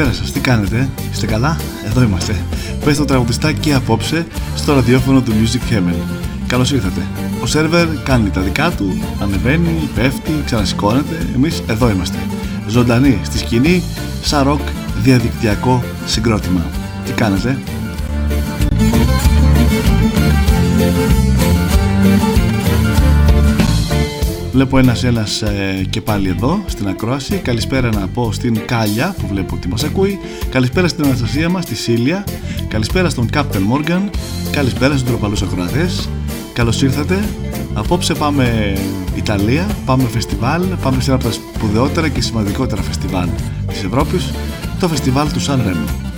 Καλησπέρα σας, τι κάνετε, είστε καλά, εδώ είμαστε. Πες το τραγουδιστάκι απόψε στο ραδιόφωνο του Music Heaven. Καλώς ήρθατε. Ο σερβερ κάνει τα δικά του, ανεβαίνει, πέφτει, ξανασηκώνεται. Εμείς εδώ είμαστε. Ζωντανή στη σκηνή, σαν ροκ διαδικτυακό συγκρότημα. Τι κάνετε; Βλέπω ένας ένας ε, και πάλι εδώ στην ακρόαση. Καλησπέρα να πω στην Κάλια που βλέπω ότι μας ακούει. Καλησπέρα στην Αναστασία μας, στη Σίλια. Καλησπέρα στον Κάπτελ Μόργαν. Καλησπέρα στους τροπαλούς ακροατές. Καλώς ήρθατε. Απόψε πάμε Ιταλία, πάμε φεστιβάλ, πάμε σε ένα από τα σπουδαιότερα και σημαντικότερα φεστιβάλ της Ευρώπης, το φεστιβάλ του Σαν Ρέμο.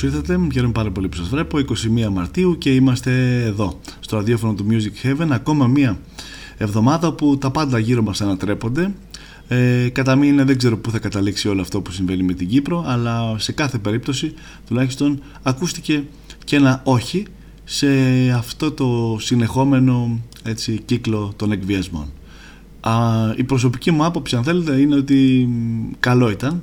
Καλώς ήρθατε. Μου χαίρομαι πάρα πολύ που σα βλέπω. 21 Μαρτίου και είμαστε εδώ στο ραδιόφωνο του Music Heaven. Ακόμα μία εβδομάδα που τα πάντα γύρω μας ανατρέπονται. Ε, κατά μήνα δεν ξέρω πού θα καταλήξει όλο αυτό που συμβαίνει με την Κύπρο, αλλά σε κάθε περίπτωση τουλάχιστον ακούστηκε και ένα όχι σε αυτό το συνεχόμενο έτσι, κύκλο των εκβιασμών. Α, η προσωπική μου άποψη αν θέλετε είναι ότι καλό ήταν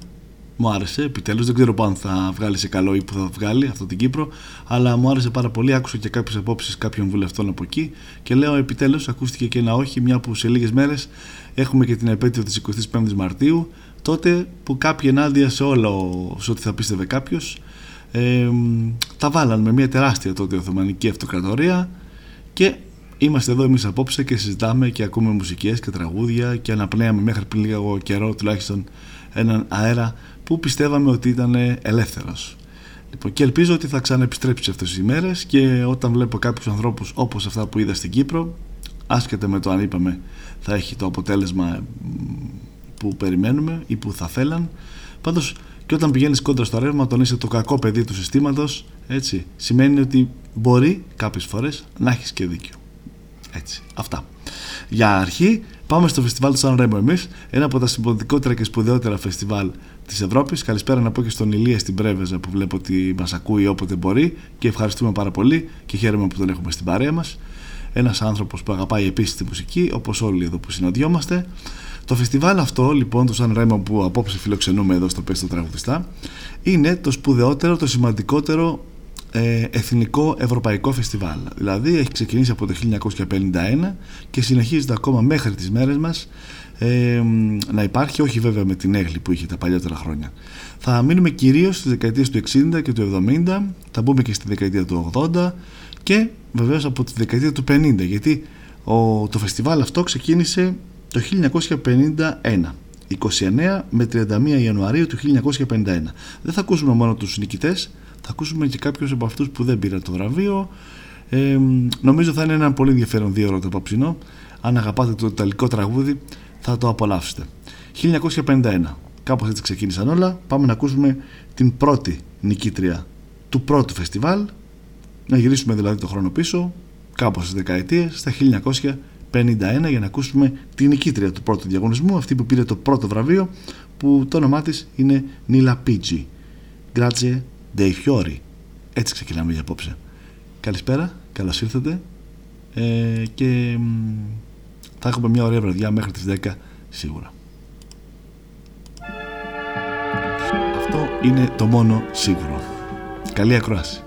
μου άρεσε επιτέλους. Δεν ξέρω αν θα βγάλει σε καλό ή που θα βγάλει αυτό την Κύπρο, αλλά μου άρεσε πάρα πολύ. Άκουσα και κάποιες απόψεις κάποιων βουλευτών από εκεί και λέω επιτέλους ακούστηκε και ένα όχι, μια που σε λίγες μέρες έχουμε και την επέτειο της 25η Μαρτίου. Τότε που κάποιοι ενάντια σε όλο σε ό,τι θα πίστευε κάποιος, ε, τα βάλαν με μια τεράστια τότε Οθωμανική Αυτοκρατορία και Είμαστε εδώ εμείς απόψε και συζητάμε και ακούμε μουσικές και τραγούδια και αναπνέαμε μέχρι πριν λίγο καιρό τουλάχιστον έναν αέρα που πιστεύαμε ότι ήταν ελεύθερος. Λοιπόν, και ελπίζω ότι θα ξαναεπιστρέψει αυτές τις ημέρες και όταν βλέπω κάποιους ανθρώπους όπως αυτά που είδα στην Κύπρο άσχετα με το αν είπαμε θα έχει το αποτέλεσμα που περιμένουμε ή που θα θέλαν πάντως και όταν πηγαίνεις κόντρα στο ρεύμα τον είσαι το κακό παιδί του συστήματος έτσι, σημαίνει ότι μπορεί κάποιες φορές να έχεις και δίκιο έτσι, αυτά για αρχή πάμε στο φεστιβάλ του Σαν Ρέμο εμείς ένα από τα συμποδικότερα και σπουδαιότερα φεστιβάλ της Ευρώπης. Καλησπέρα να πω και στον Ηλία στην Πρέβεζα που βλέπω ότι μας ακούει όποτε μπορεί και ευχαριστούμε πάρα πολύ και χαίρομαι που τον έχουμε στην παρέα μας. Ένας άνθρωπος που αγαπάει επίσης τη μουσική όπως όλοι εδώ που συναντιόμαστε. Το φεστιβάλ αυτό λοιπόν του Σαν Ρέμο που απόψε φιλοξενούμε εδώ στο Πέστο Τραγουδιστά είναι το σπουδαιότερο, το σημαντικότερο ε, εθνικό ευρωπαϊκό φεστιβάλ. Δηλαδή έχει ξεκινήσει από το 1951 και συνεχίζεται ακόμα μέχρι τις μέρες μας ε, να υπάρχει, όχι βέβαια με την έγλη που είχε τα παλιότερα χρόνια. Θα μείνουμε κυρίως στις δεκαετίες του 60 και του 70, θα μπούμε και στη δεκαετία του 80 και βεβαίως από τη δεκαετία του 50 γιατί ο, το φεστιβάλ αυτό ξεκίνησε το 1951. 29 με 31 Ιανουαρίου του 1951. Δεν θα ακούσουμε μόνο τους νικητές, θα ακούσουμε και κάποιους από αυτούς που δεν πήραν το βραβείο. Ε, νομίζω θα είναι ένα πολύ ενδιαφέρον δύο ώρο το απόψινό. Αν αγαπάτε το ιταλικό τραγούδι θα το απολαύσετε. 1951. Κάπως έτσι ξεκίνησαν όλα. Πάμε να ακούσουμε την πρώτη νικήτρια του πρώτου φεστιβάλ. Να γυρίσουμε δηλαδή το χρόνο πίσω, κάπως στις δεκαετίες, στα 1951 για να ακούσουμε την νικήτρια του πρώτου διαγωνισμού, αυτή που πήρε το πρώτο βραβείο, που το όνομά της είναι Νίλα Πίτζι. Grazie dei fiori. Έτσι ξεκινάμε για απόψε. Καλησπέρα, καλώς ήρθατε ε, και θα έχουμε μια ωραία βραδιά μέχρι τις 10 σίγουρα. Αυτό είναι το μόνο σίγουρο. Καλή ακρόαση.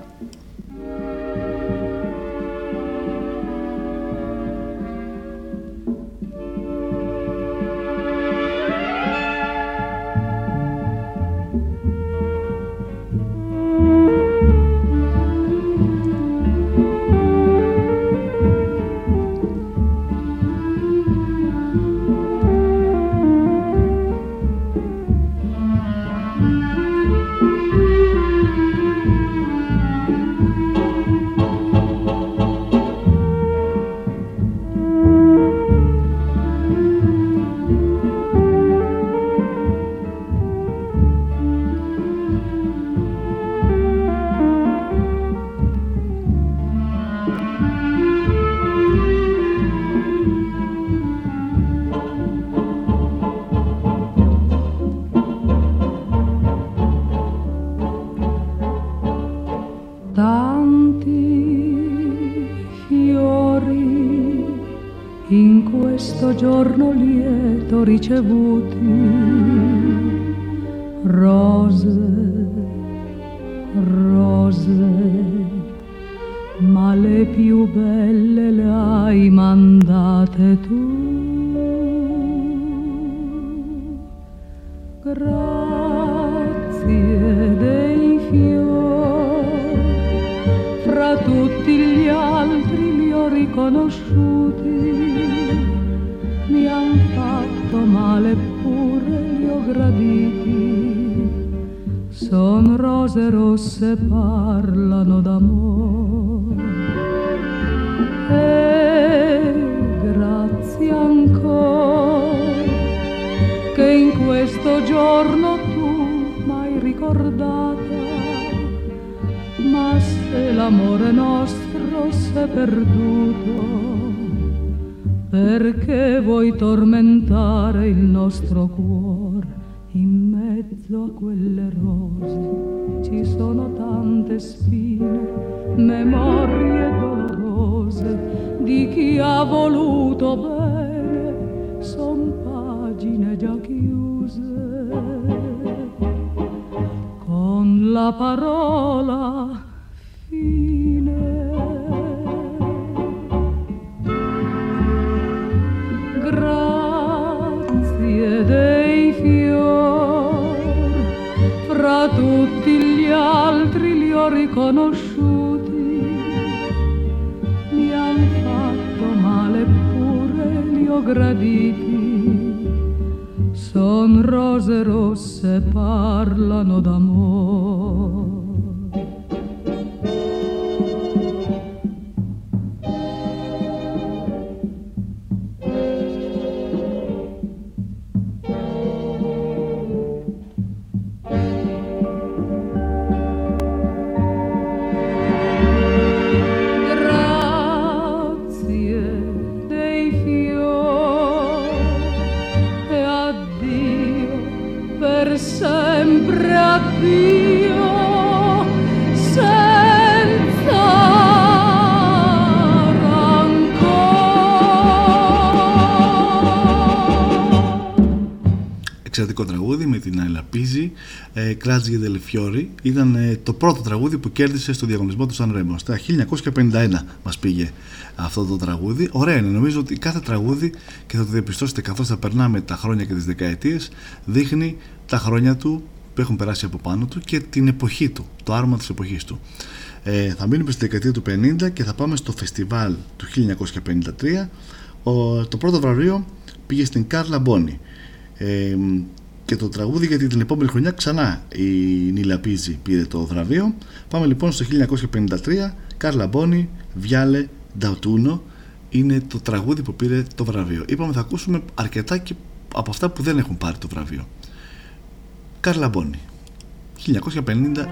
Parlano d'amore. Εξαιρετικό τραγούδι με την Άιλα Πίζη ε, Κλάτζι Δελεφιόρη ήταν ε, το πρώτο τραγούδι που κέρδισε στο διαγωνισμό του Σαν Ρέμο στα 1951 μας πήγε αυτό το τραγούδι. Ωραία είναι νομίζω ότι κάθε τραγούδι και θα το διαπιστώσετε καθώς θα περνάμε τα χρόνια και τις δεκαετίες δείχνει τα χρόνια του που έχουν περάσει από πάνω του και την εποχή του το άρμα της εποχής του. Ε, θα μείνουμε στη δεκαετία του 50 και θα πάμε στο φεστιβάλ του 1953 ο, το πρώτο βραβείο πήγε στην Κάρλα Μπόνι ε, και το τραγούδι γιατί την επόμενη χρονιά ξανά η Νίλα Πίζη πήρε το βραβείο. Πάμε λοιπόν στο 1953 Κάρλα Μπόνι, Βιάλε, Νταουτούνο είναι το τραγούδι που πήρε το βραβείο. Είπαμε θα ακούσουμε αρκετά και από αυτά που δεν έχουν πάρει το βραβείο. Κάρλα Μπόνι 1953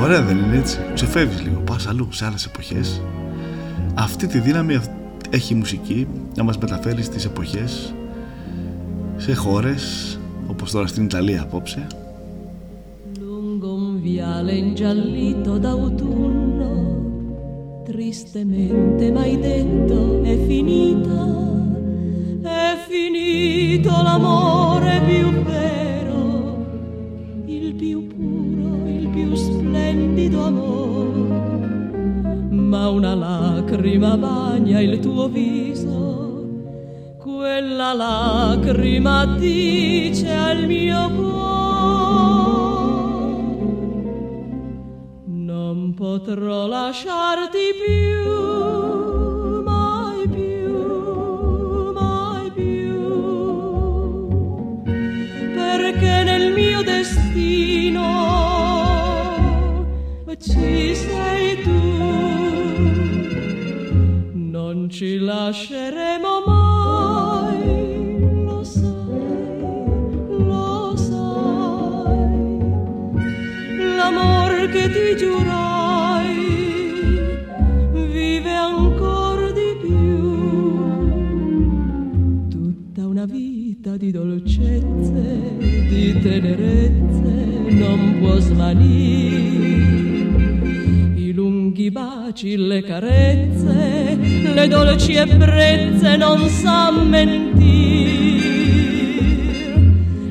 Ωραία δεν είναι έτσι. Ξεφεύγεις λίγο, πας αλλού σε άλλες εποχές αυτή τη δύναμη έχει η μουσική να μας μεταφέρει στις εποχές σε χώρες όπως τώρα στην Ιταλία απόψε Lungo un viale ingiallito d'autunno Tristemente mai detto è finita È finito l'amore più vero Il più puro, il più splendido amore Ma una lacrima bagna il tuo viso, quella lacrima dice al mio cuore, non potrò lasciarti più, mai più, mai più, perché nel mio destino ci sei ci lasceremo mai, lo sai, lo sai. L'amor che ti giurai vive ancora di più. Tutta una vita di dolcezze, di tenerezze non può svanire antichi baci, le carezze, le dolci ebbrezze non sa mentir.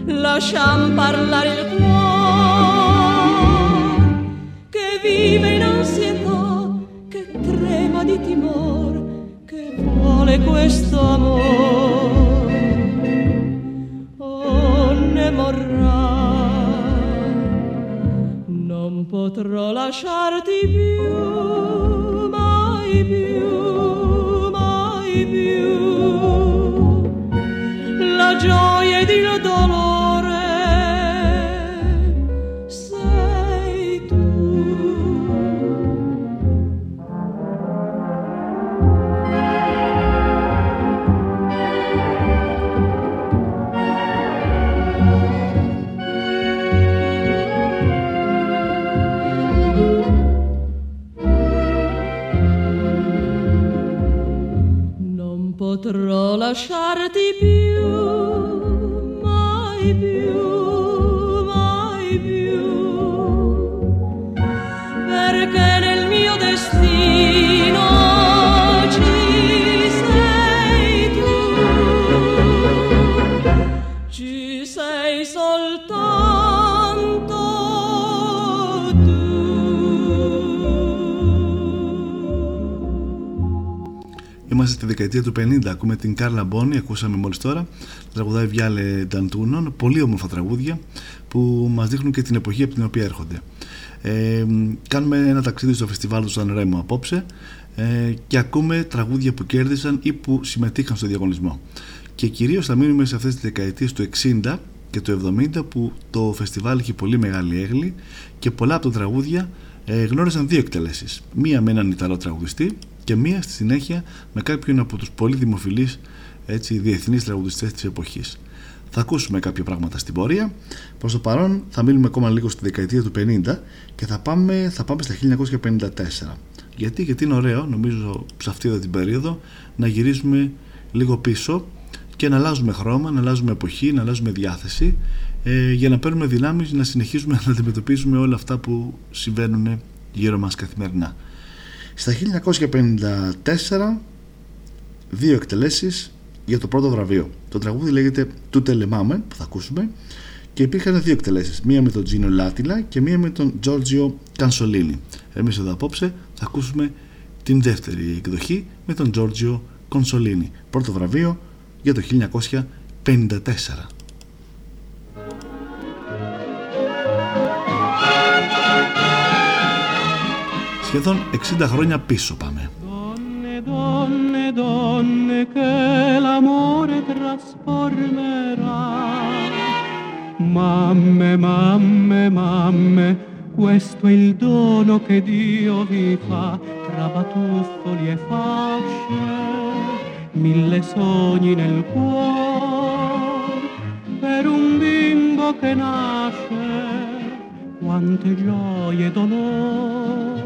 Lasciam parlare il cuore che vive in ansietà, che trema di timore, che vuole questo amore. Oh, ne morrà non potrò lasciarti più, δεκαετία του 50, ακούμε την Κάρλα Μπόνι, ακούσαμε μόλις τώρα. Τραγουδάει Βιάλε Νταντούνον, πολύ όμορφα τραγούδια που μας δείχνουν και την εποχή από την οποία έρχονται. Ε, κάνουμε ένα ταξίδι στο φεστιβάλ του Σαν Ρέμο απόψε ε, και ακούμε τραγούδια που κέρδισαν ή που συμμετείχαν στο διαγωνισμό. Και κυρίως θα μείνουμε σε αυτές τις δεκαετίες του 60 και του 70 που το φεστιβάλ είχε πολύ μεγάλη έγκλη και πολλά από τα τραγούδια ε, γνώρισαν δύο εκτελέσεις. Μία με έναν Ιταλό τραγουδιστή και μία στη συνέχεια με κάποιον από τους πολύ δημοφιλείς έτσι, διεθνείς τραγουδιστές της εποχής. Θα ακούσουμε κάποια πράγματα στην πορεία. Προς το παρόν θα μείνουμε ακόμα λίγο στη δεκαετία του 50 και θα πάμε, θα πάμε στα 1954. Γιατί, γιατί είναι ωραίο, νομίζω σε αυτή εδώ την περίοδο, να γυρίζουμε λίγο πίσω και να αλλάζουμε χρώμα, να αλλάζουμε εποχή, να αλλάζουμε διάθεση ε, για να παίρνουμε δυνάμεις να συνεχίσουμε να αντιμετωπίζουμε όλα αυτά που συμβαίνουν γύρω μας καθημερινά. Στα 1954 δύο εκτελέσεις για το πρώτο βραβείο. Το τραγούδι λέγεται «Του Τελεμάμε» που θα ακούσουμε και υπήρχαν δύο εκτελέσεις. Μία με τον Τζίνο Λάτιλα και μία με τον Τζόρτζιο Κανσολίνη. Εμείς εδώ απόψε θα ακούσουμε την δεύτερη εκδοχή με τον Τζόρτζιο Κονσολίνη. Πρώτο βραβείο για το 1954. Σχεδόν 60 χρόνια πίσω πάμε. Donne, donne, donne che l'amore trasformerà. Mamme, mamme, mamme, questo è il dono che Dio vi fa tra batuffoli e fasce, mille sogni nel cuore per un bimbo che nasce, quante gioie e dolori.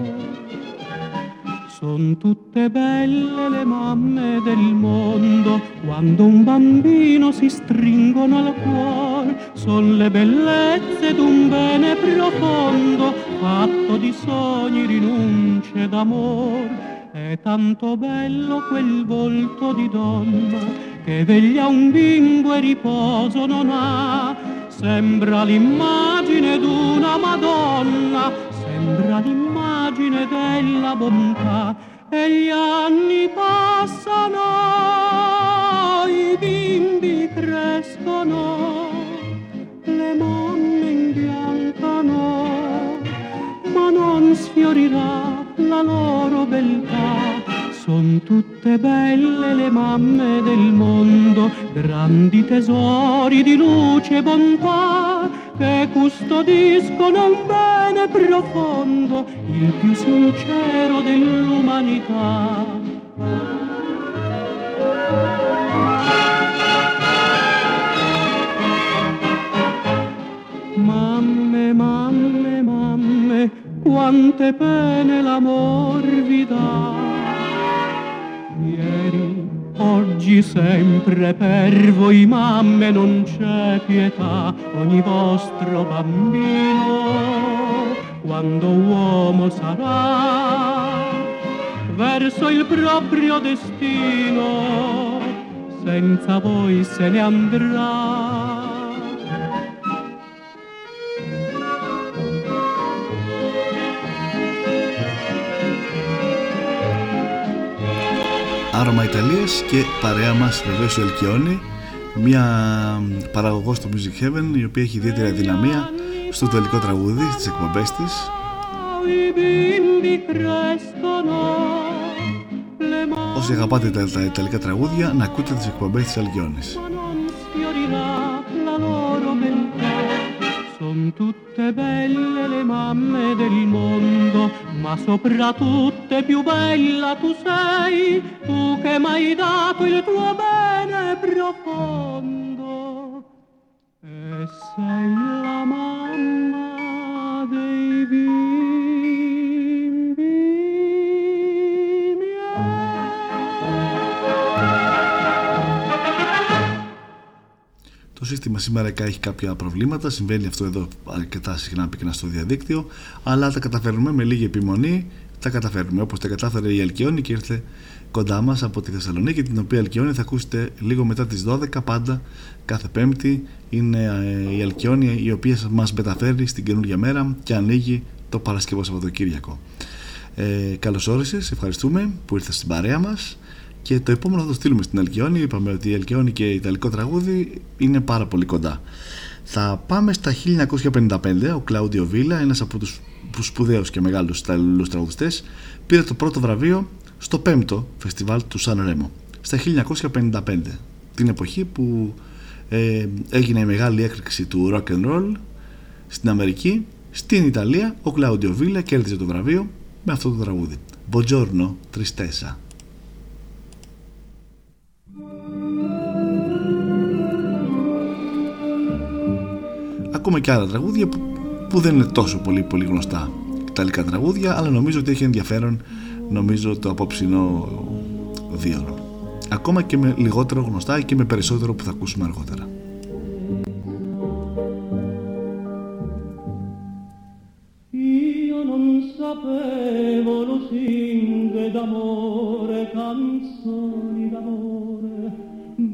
Son tutte belle le mamme del mondo quando un bambino si stringono al cuore. Son le bellezze d'un bene profondo fatto di sogni, rinunce d'amor. È tanto bello quel volto di donna che veglia un bimbo e riposo non ha. Sembra l'immagine d'una Madonna, sembra l'immagine della bontà. E gli anni passano, i bimbi crescono, le mamme imbiancano, ma non sfiorirà la loro beltà. Son tutte belle le mamme del mondo, grandi tesori di luce e bontà, che custodiscono un bene profondo, il più sincero dell'umanità. Mamme, mamme, mamme, quante pene l'amor vi dà. Ieri, oggi, sempre per voi mamme non c'è pietà, ogni vostro bambino, quando uomo sarà, verso il proprio destino, senza voi se ne andrà. Άρωμα Ιταλίας και παρέα μας βεβαίως η Αλκιόνη μια παραγωγός του Music Heaven η οποία έχει ιδιαίτερη δυναμία στο τελικό τραγούδι στις εκπομπές της. Όσοι αγαπάτε τα, τα ιταλικά τραγούδια να ακούτε τις εκπομπές της Αλκιόνης Son tutte belle le mamme del mondo, ma soprattutto più bella tu sei, tu che m'hai dato il tuo bene profondo. E sei la mamma Το σύστημα σήμερα έχει κάποια προβλήματα, συμβαίνει αυτό εδώ αρκετά συχνά πυκνά στο διαδίκτυο, αλλά τα καταφέρνουμε με λίγη επιμονή, τα καταφέρνουμε όπως τα κατάφερε η Αλκιόνη και ήρθε κοντά μας από τη Θεσσαλονίκη, την οποία Αλκιόνη θα ακούσετε λίγο μετά τις 12 πάντα κάθε Πέμπτη. Είναι ε, η Αλκιόνη η οποία μας μεταφέρει στην καινούργια μέρα και ανοίγει το Παρασκευό Σαββατοκύριακο. Ε, καλώς όρισες, ευχαριστούμε που ήρθες στην παρέα μας και το επόμενο θα το στείλουμε στην Αλκιόνη. Είπαμε ότι η Αλκιόνη και η Ιταλικό τραγούδι είναι πάρα πολύ κοντά. Θα πάμε στα 1955. Ο Κλάουντιο Βίλα, ένας από τους σπουδαίους και μεγάλους Ιταλούς τραγουδιστές, πήρε το πρώτο βραβείο στο 5ο φεστιβάλ του Σαν Ρέμο. Στα 1955. Την εποχή που ε, έγινε η μεγάλη έκρηξη του rock and roll στην Αμερική. Στην Ιταλία ο Κλάουντιο Βίλα κέρδισε το βραβείο με αυτό το τραγούδι. Buongiorno Tristessa. Ακόμα και άλλα τραγούδια που, που δεν είναι τόσο πολύ, πολύ γνωστά ιταλικά τραγούδια αλλά νομίζω ότι έχει ενδιαφέρον νομίζω το απόψινό δίωρο. Ακόμα και με λιγότερο γνωστά και με περισσότερο που θα ακούσουμε αργότερα. Io non sapevo lusinghe d'amore, canzoni d'amore,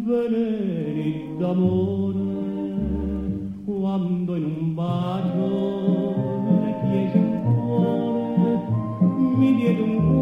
veleni d'amore, cuando en un baño me quise un cuore, mi diede un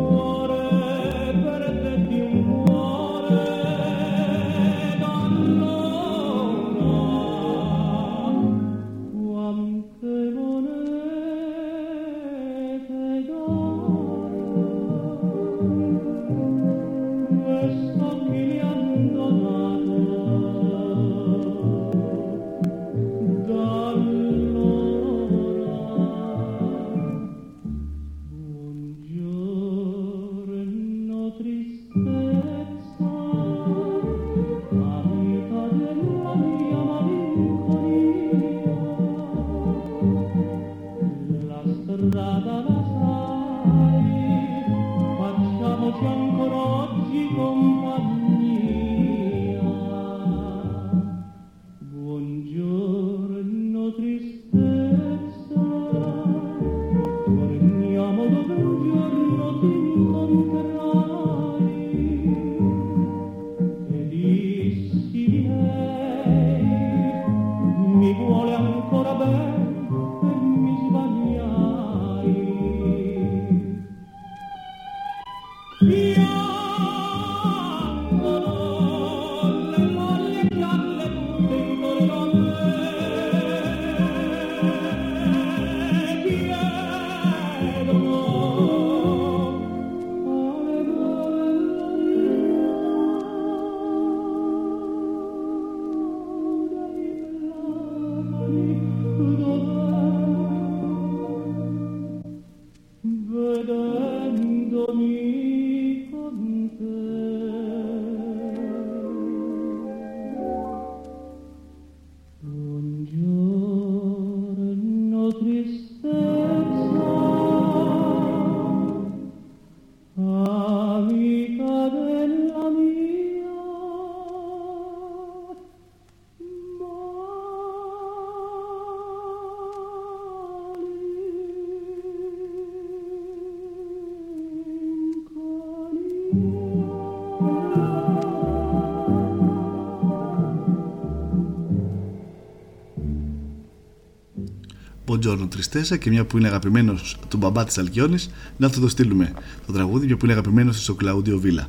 Μποντζόρνο Τριστέσα και μια που είναι αγαπημένος του μπαμπά της Αλκιόνης, να του το στείλουμε το τραγούδι, μια που είναι αγαπημένος στο Κλαούντιο Βίλα.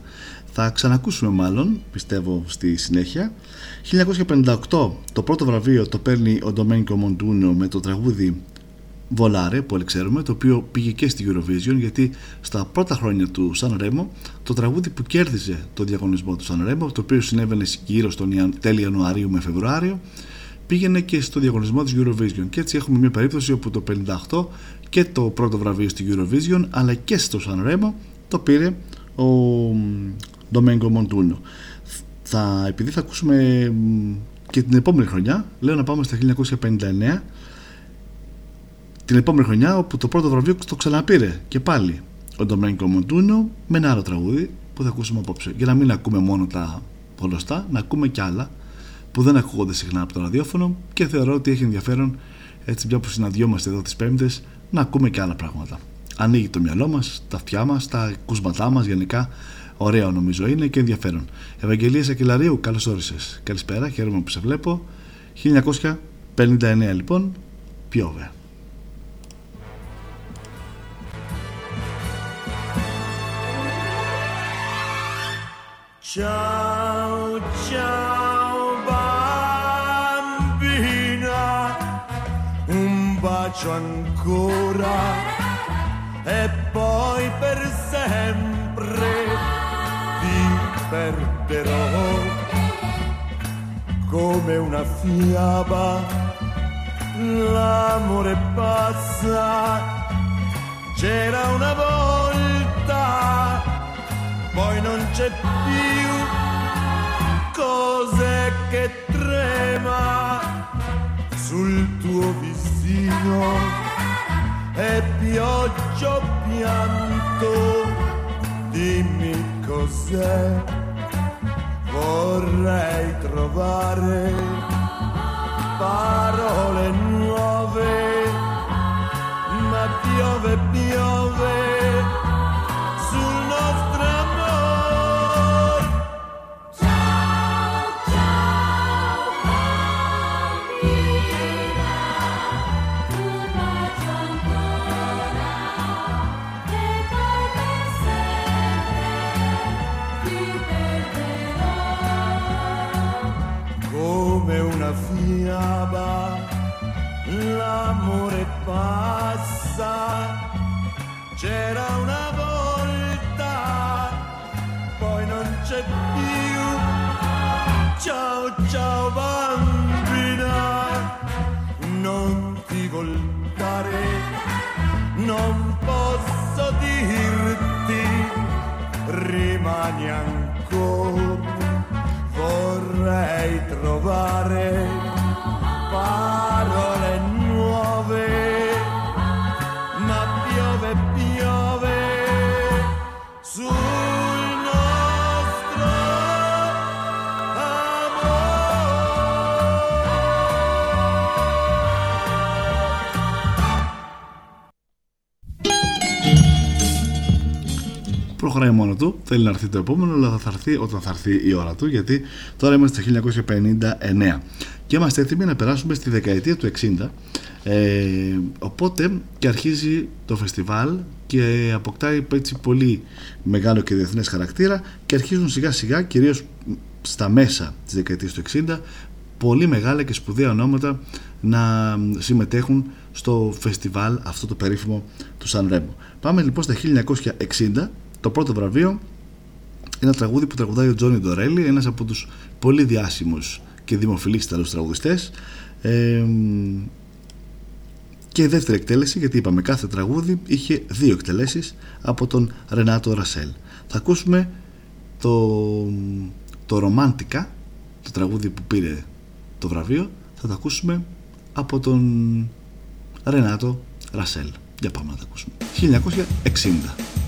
Θα ξανακούσουμε μάλλον, πιστεύω στη συνέχεια. 1958 το πρώτο βραβείο το παίρνει ο Ντομένικο Μοντούνο με το τραγούδι Volare που όλοι ξέρουμε, το οποίο πήγε και στη Eurovision γιατί στα πρώτα χρόνια του Σαν Ρέμο το τραγούδι που κέρδιζε το διαγωνισμό του Σαν Ρέμο, το οποίο συνέβαινε γύρω στον τέλη Ιανουαρίου με Φεβρουάριο, πήγαινε και στο διαγωνισμό της Eurovision. Και έτσι έχουμε μια περίπτωση όπου το 58 και το πρώτο βραβείο στη Eurovision αλλά και στο Σαν Ρέμο το πήρε ο Ντομένγκο Μοντούνο. Θα, επειδή θα ακούσουμε και την επόμενη χρονιά, λέω να πάμε στα 1959 την επόμενη χρονιά όπου το πρώτο βραβείο το ξαναπήρε και πάλι ο Ντομένικο Μοντούνο με ένα άλλο τραγούδι που θα ακούσουμε απόψε. Για να μην ακούμε μόνο τα γνωστά να ακούμε κι άλλα που δεν ακούγονται συχνά από το ραδιόφωνο και θεωρώ ότι έχει ενδιαφέρον έτσι μια που συναντιόμαστε εδώ τις πέμπτες να ακούμε και άλλα πράγματα. Ανοίγει το μυαλό μας, τα αυτιά μας, τα κουσματά μας γενικά. Ωραίο νομίζω είναι και ενδιαφέρον. Ευαγγελία Σακελαρίου, καλώς όρισες. Καλησπέρα, χαίρομαι που σε βλέπω. 1959 λοιπόν, Πιόβε. Ciao, ciao bacio ancora. E poi per sempre ti perderò. Come una fiaba. L'amore passa, c'era una volta poi non c'è più. Cose che trema sul tuo visino e pioggia o pianto, dimmi cos'è, vorrei trovare parole nuove, ma piove, piove fiaba, l'amore passa, c'era una volta, poi non c'è più. Ciao ciao bambina, non ti voltare, non posso dirti, rimani ancora vorrei trovare parole nuove. Προχωράει μόνο του, θέλει να έρθει το επόμενο, αλλά θα έρθει όταν θα έρθει η ώρα του, γιατί τώρα είμαστε στο 1959 και είμαστε έτοιμοι να περάσουμε στη δεκαετία του 60. Ε, οπότε και αρχίζει το φεστιβάλ και αποκτάει έτσι πολύ μεγάλο και διεθνές χαρακτήρα και αρχίζουν σιγά σιγά, κυρίως στα μέσα της δεκαετίας του 60, πολύ μεγάλα και σπουδαία ονόματα να συμμετέχουν στο φεστιβάλ αυτό το περίφημο του Σαν Ρέμο. Πάμε λοιπόν στα 1960 το πρώτο βραβείο είναι ένα τραγούδι που τραγουδάει ο Τζόνι Ντορέλη, ένας από τους πολύ διάσημους και δημοφιλείς Ιταλούς τραγουδιστές. Ε, και η δεύτερη εκτέλεση, γιατί είπαμε κάθε τραγούδι είχε δύο εκτελέσεις από τον Ρενάτο Ρασέλ. Θα ακούσουμε το, το Ρομάντικα, το τραγούδι που πήρε το βραβείο, θα το ακούσουμε από τον Ρενάτο Ρασέλ. Για πάμε να το ακούσουμε. 1960.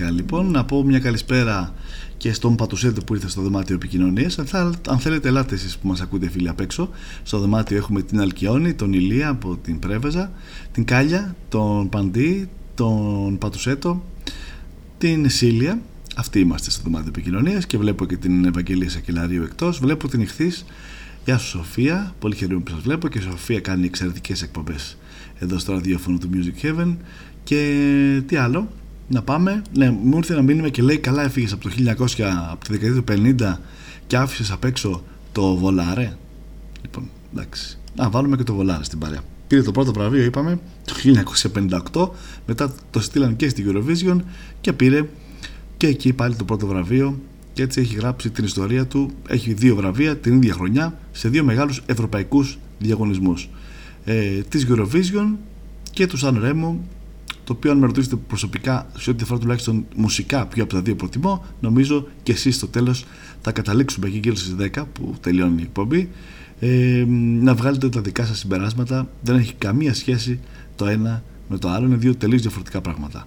Ρομάντικα λοιπόν, να πω μια καλησπέρα και στον Πατουσέτε που ήρθε στο δωμάτιο επικοινωνίας. Αν, αν θέλετε, ελάτε εσείς που μας ακούτε, φίλοι απ' έξω. Στο δωμάτιο έχουμε την Αλκιόνη, τον Ηλία από την Πρέβεζα, την Κάλια, τον Παντή, τον Πατουσέτο, την Σίλια. Αυτοί είμαστε στο δωμάτιο επικοινωνίας και βλέπω και την Ευαγγελία Σακελαρίου εκτός. Βλέπω την ηχθής. Γεια σου Σοφία, πολύ χαίρομαι που σας βλέπω και η Σοφία κάνει εξαιρετικές εκπομπές εδώ στο ραδιόφωνο του Music Heaven. Και τι άλλο, να πάμε. Ναι, μου ήρθε ένα μήνυμα και λέει: Καλά, έφυγες από το 1900, από τη δεκαετία του 50 και άφησες απ' έξω το βολάρε. Λοιπόν, εντάξει. Να βάλουμε και το βολάρε στην παρέα. Πήρε το πρώτο βραβείο, είπαμε, το 1958. Μετά το στείλαν και στην Eurovision και πήρε και εκεί πάλι το πρώτο βραβείο. Και έτσι έχει γράψει την ιστορία του. Έχει δύο βραβεία την ίδια χρονιά σε δύο μεγάλους ευρωπαϊκούς διαγωνισμούς. Ε, της Eurovision και του San Remo το οποίο αν με ρωτήσετε προσωπικά σε ό,τι αφορά τουλάχιστον μουσικά ποιο από τα δύο προτιμώ νομίζω και εσείς στο τέλος θα καταλήξουμε εκεί γύρω στις 10 που τελειώνει η εκπομπή. Ε, να βγάλετε τα δικά σας συμπεράσματα. Δεν έχει καμία σχέση το ένα με το άλλο. Είναι δύο τελείως διαφορετικά πράγματα.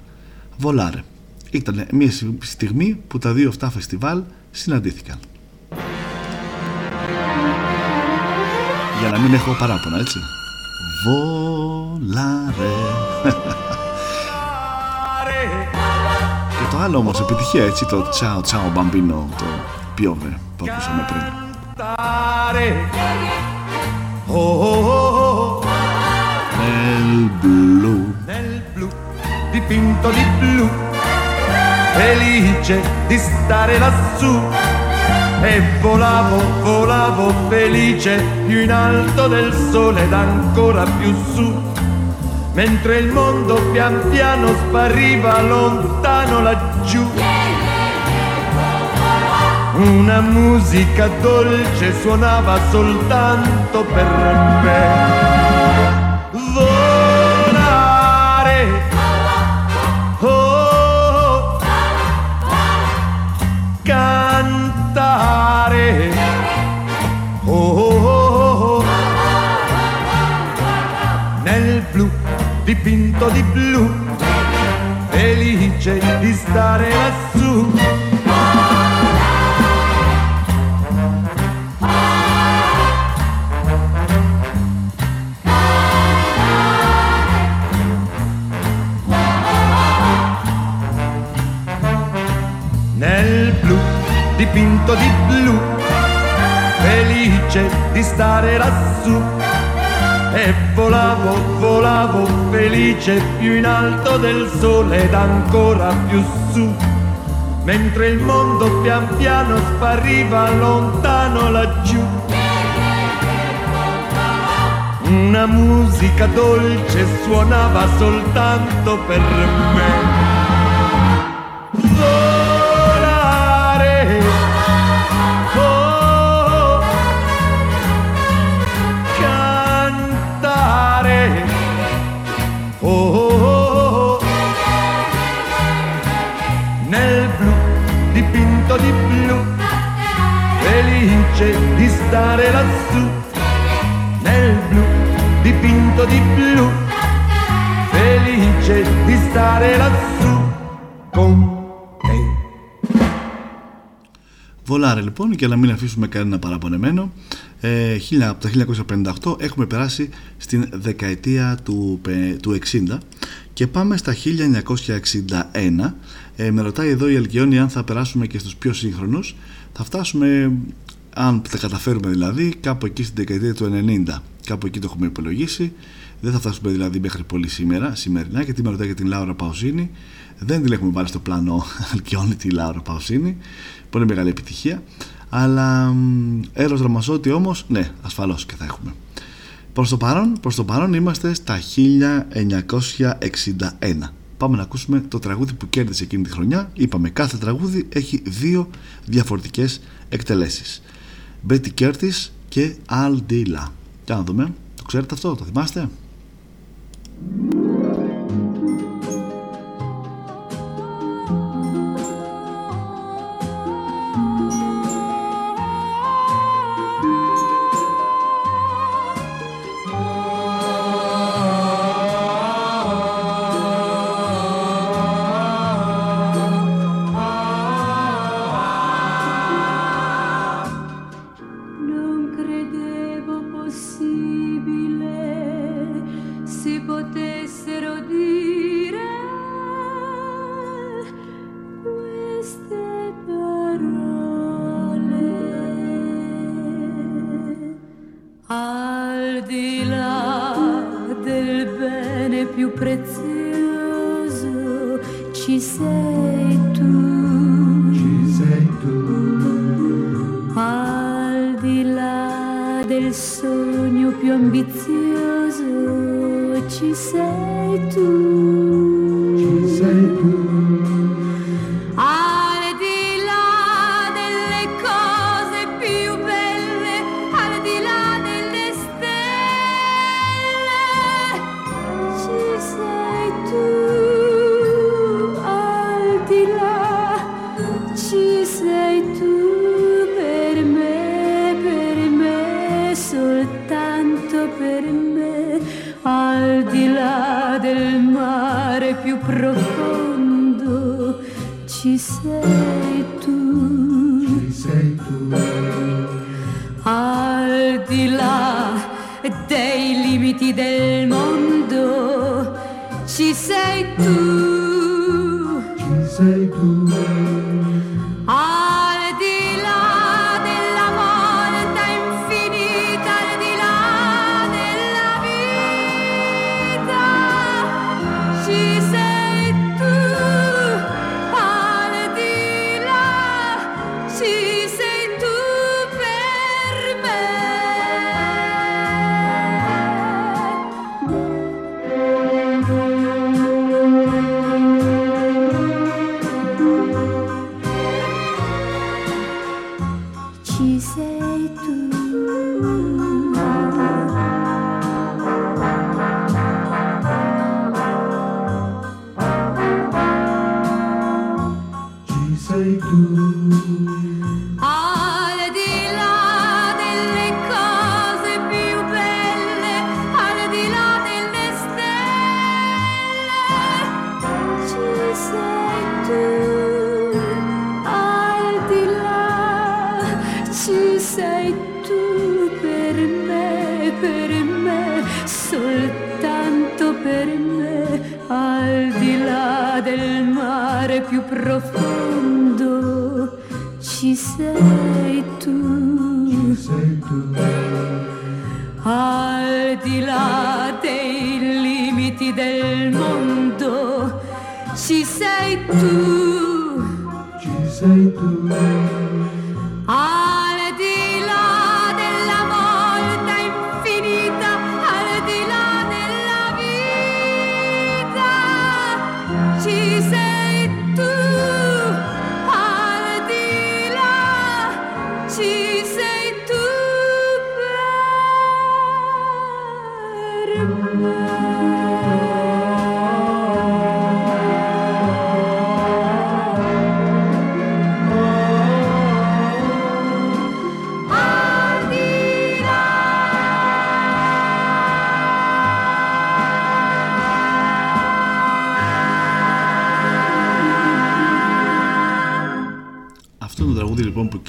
Βολάρε. Ήταν μια στιγμή που τα δύο αυτά φεστιβάλ συναντήθηκαν. Για να μην έχω παράπονα έτσι. Βολάρε Και το άλλο όμως επιτυχία έτσι το Ciao Ciao Bambino το πιόβε που ακούσαμε πριν Nel blu Nel blu dipinto di blu Felice di stare lassù E volavo, volavo felice Più in alto del sole ed ancora più su mentre il mondo pian piano spariva lontano laggiù. Una musica dolce suonava soltanto per me. Dipinto di blu, felice di stare lassù. Nel blu dipinto di blu, felice di stare lassù e volavo, volavo felice più in alto del sole ed ancora più su, mentre il mondo pian piano spariva lontano laggiù. Una musica dolce suonava soltanto per me. Oh, stare lassù, nel blu dipinto di blu, felice di stare lassù con Βολάρε λοιπόν και να μην αφήσουμε κανένα παραπονεμένο ε, από το 1958 έχουμε περάσει στην δεκαετία του, του 60 και πάμε στα 1961 ε, με ρωτάει εδώ η Αλκιόνη αν θα περάσουμε και στους πιο σύγχρονους. Θα φτάσουμε αν τα καταφέρουμε δηλαδή κάπου εκεί στην δεκαετία του 90 κάπου εκεί το έχουμε υπολογίσει. Δεν θα φτάσουμε δηλαδή μέχρι πολύ σήμερα, σημερινά γιατί με ρωτάει για την Λάουρα Παουσίνη δεν την έχουμε βάλει στο πλάνο Αλκιόνη τη Λάουρα Παουσίνη πολύ μεγάλη επιτυχία. Αλλά Έρος Ραμασότη όμως ναι ασφαλώς και θα έχουμε. Προς το παρόν, προς το παρόν είμαστε στα 1961 πάμε να ακούσουμε το τραγούδι που κέρδισε εκείνη τη χρονιά. Είπαμε κάθε τραγούδι έχει δύο διαφορετικές εκτελέσεις Betty Curtis και Al Dilla για να δούμε, το ξέρετε αυτό, το θυμάστε; più ambizioso ci sei tu.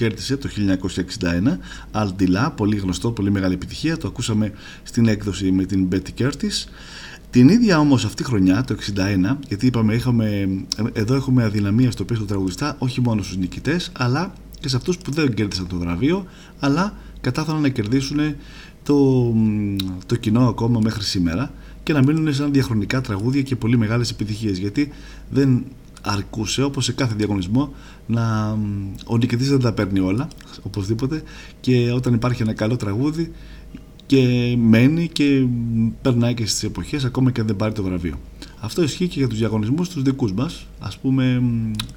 Κέρδισε το 1961 Aldila, πολύ γνωστό, πολύ μεγάλη επιτυχία. Το ακούσαμε στην έκδοση με την Betty Curtis την ίδια όμως αυτή χρονιά, το 61, γιατί είπαμε είχαμε, εδώ έχουμε αδυναμία στο πέσο του τραγουδιστά όχι μόνο στους νικητές αλλά και σε αυτούς που δεν κέρδισαν το βραβείο αλλά κατάφεραν να κερδίσουν το, το κοινό ακόμα μέχρι σήμερα και να μείνουν σαν διαχρονικά τραγούδια και πολύ μεγάλες επιτυχίες γιατί δεν αρκούσε όπως σε κάθε διαγωνισμό να ο νικητής δεν τα παίρνει όλα οπωσδήποτε και όταν υπάρχει ένα καλό τραγούδι και μένει και περνάει και στις εποχές ακόμα και αν δεν πάρει το βραβείο. Αυτό ισχύει και για τους διαγωνισμούς τους δικούς μας. Ας πούμε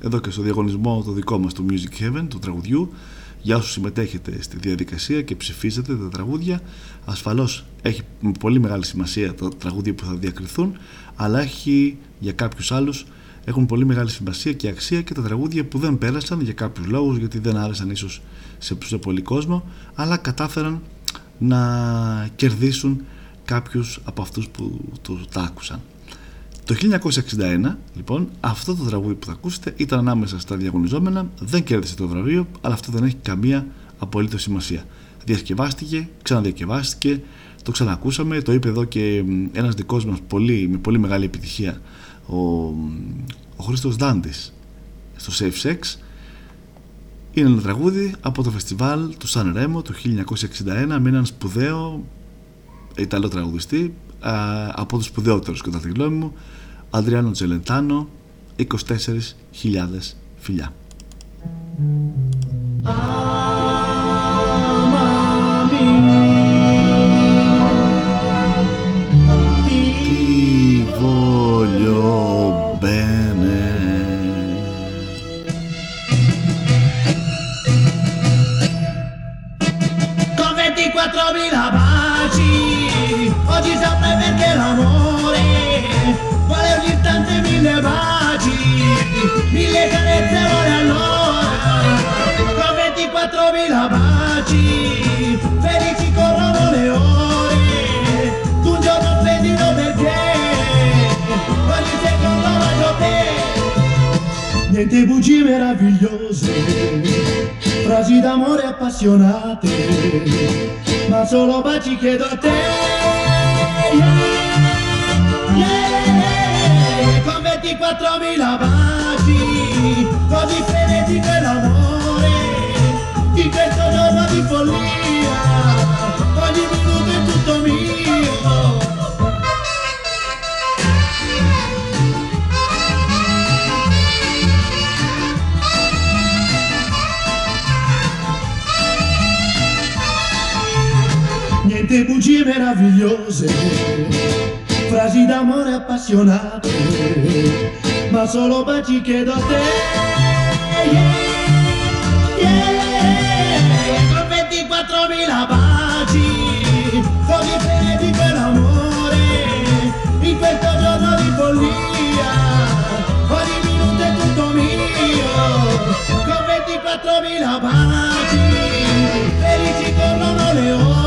εδώ και στο διαγωνισμό το δικό μας του Music Heaven, του τραγουδιού για όσους συμμετέχετε στη διαδικασία και ψηφίζετε τα τραγούδια ασφαλώς έχει πολύ μεγάλη σημασία τα τραγούδια που θα διακριθούν αλλά έχει για κάποιους άλλους έχουν πολύ μεγάλη σημασία και αξία και τα τραγούδια που δεν πέρασαν για κάποιους λόγους γιατί δεν άρεσαν ίσως σε, σε πολύ κόσμο αλλά κατάφεραν να κερδίσουν κάποιους από αυτούς που το, τα άκουσαν. Το 1961, λοιπόν, αυτό το τραγούδι που θα ακούσετε ήταν ανάμεσα στα διαγωνιζόμενα, δεν κέρδισε το βραβείο, αλλά αυτό δεν έχει καμία απολύτως σημασία. Διασκευάστηκε, ξαναδιασκευάστηκε, το ξανακούσαμε, το είπε εδώ και ένας δικός μας πολύ, με πολύ μεγάλη επιτυχία, ο, ο Χρήστος Δάντης, στο Safe Sex, είναι ένα τραγούδι από το φεστιβάλ του Σαν Ρέμο το 1961 με έναν σπουδαίο Ιταλό τραγουδιστή από τους σπουδαιότερους κατά τη γνώμη μου Αντριάνο Τζελεντάνο 24.000 φιλιά trovi baci oggi saprai perché l'amore vuole ogni istante mille baci, mille carezze vuole allora, con 24.000 baci, felici corrono le ore, tu un giorno offendito perché ogni secondo voglio te, niente bugie meravigliose, frasi d'amore appassionate ma solo baci chiedo a te. Yeah, yeah, con 24.000 baci, così frenetico è l'amore, in questo giorno di follia, niente bugie meravigliose, frasi d'amore appassionate, ma solo baci chiedo a te. Yeah, con 24.000 baci, così di quell'amore, in questo giorno di follia, ogni minuto è tutto mio, con 24.000 baci, felici corrono le ore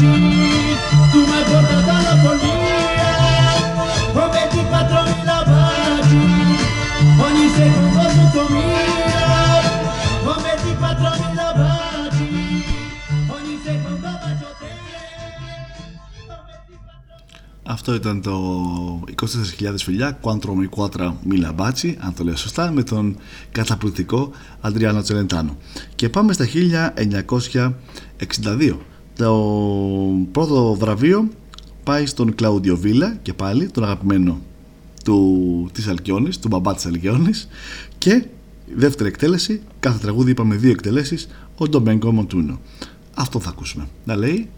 με την Αυτό ήταν το 24.000 φιλιά Quantro Mi e Quattro αν το λέω σωστά με τον καταπληκτικό Αντριάνο Τσελεντάνο. Και πάμε στα 1962 το πρώτο βραβείο πάει στον Κλαούντιο Βίλα και πάλι τον αγαπημένο του, της Αλκιόνης, του μπαμπά της Αλκιόνης. Και δεύτερη εκτέλεση κάθε τραγούδι είπαμε δύο εκτελέσεις ο Ντομπέγκο Μοντούνο. Αυτό θα ακούσουμε. Να λέει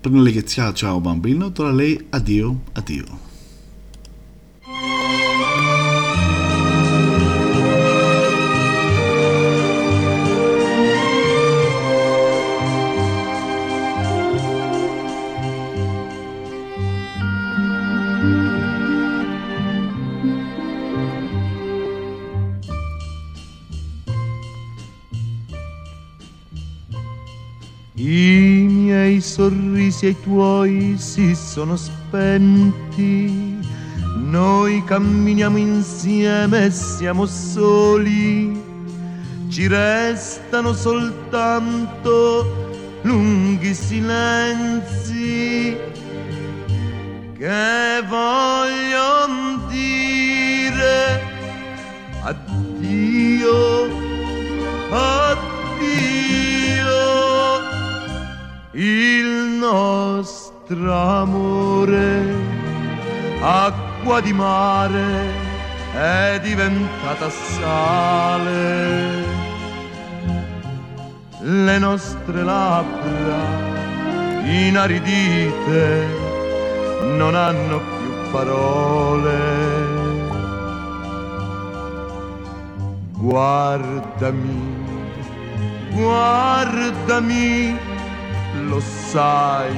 πριν έλεγε τσιά τσάο μπαμπίνο τώρα λέει αντίο αντίο I miei sorrisi e i tuoi si sono spenti, Noi camminiamo insieme e siamo soli, ci restano soltanto lunghi silenzi che vogliono dire addio, addio, il nostro amore, acqua di mare, è diventata sale. Le nostre labbra inaridite non hanno più parole. Guardami, guardami, lo sai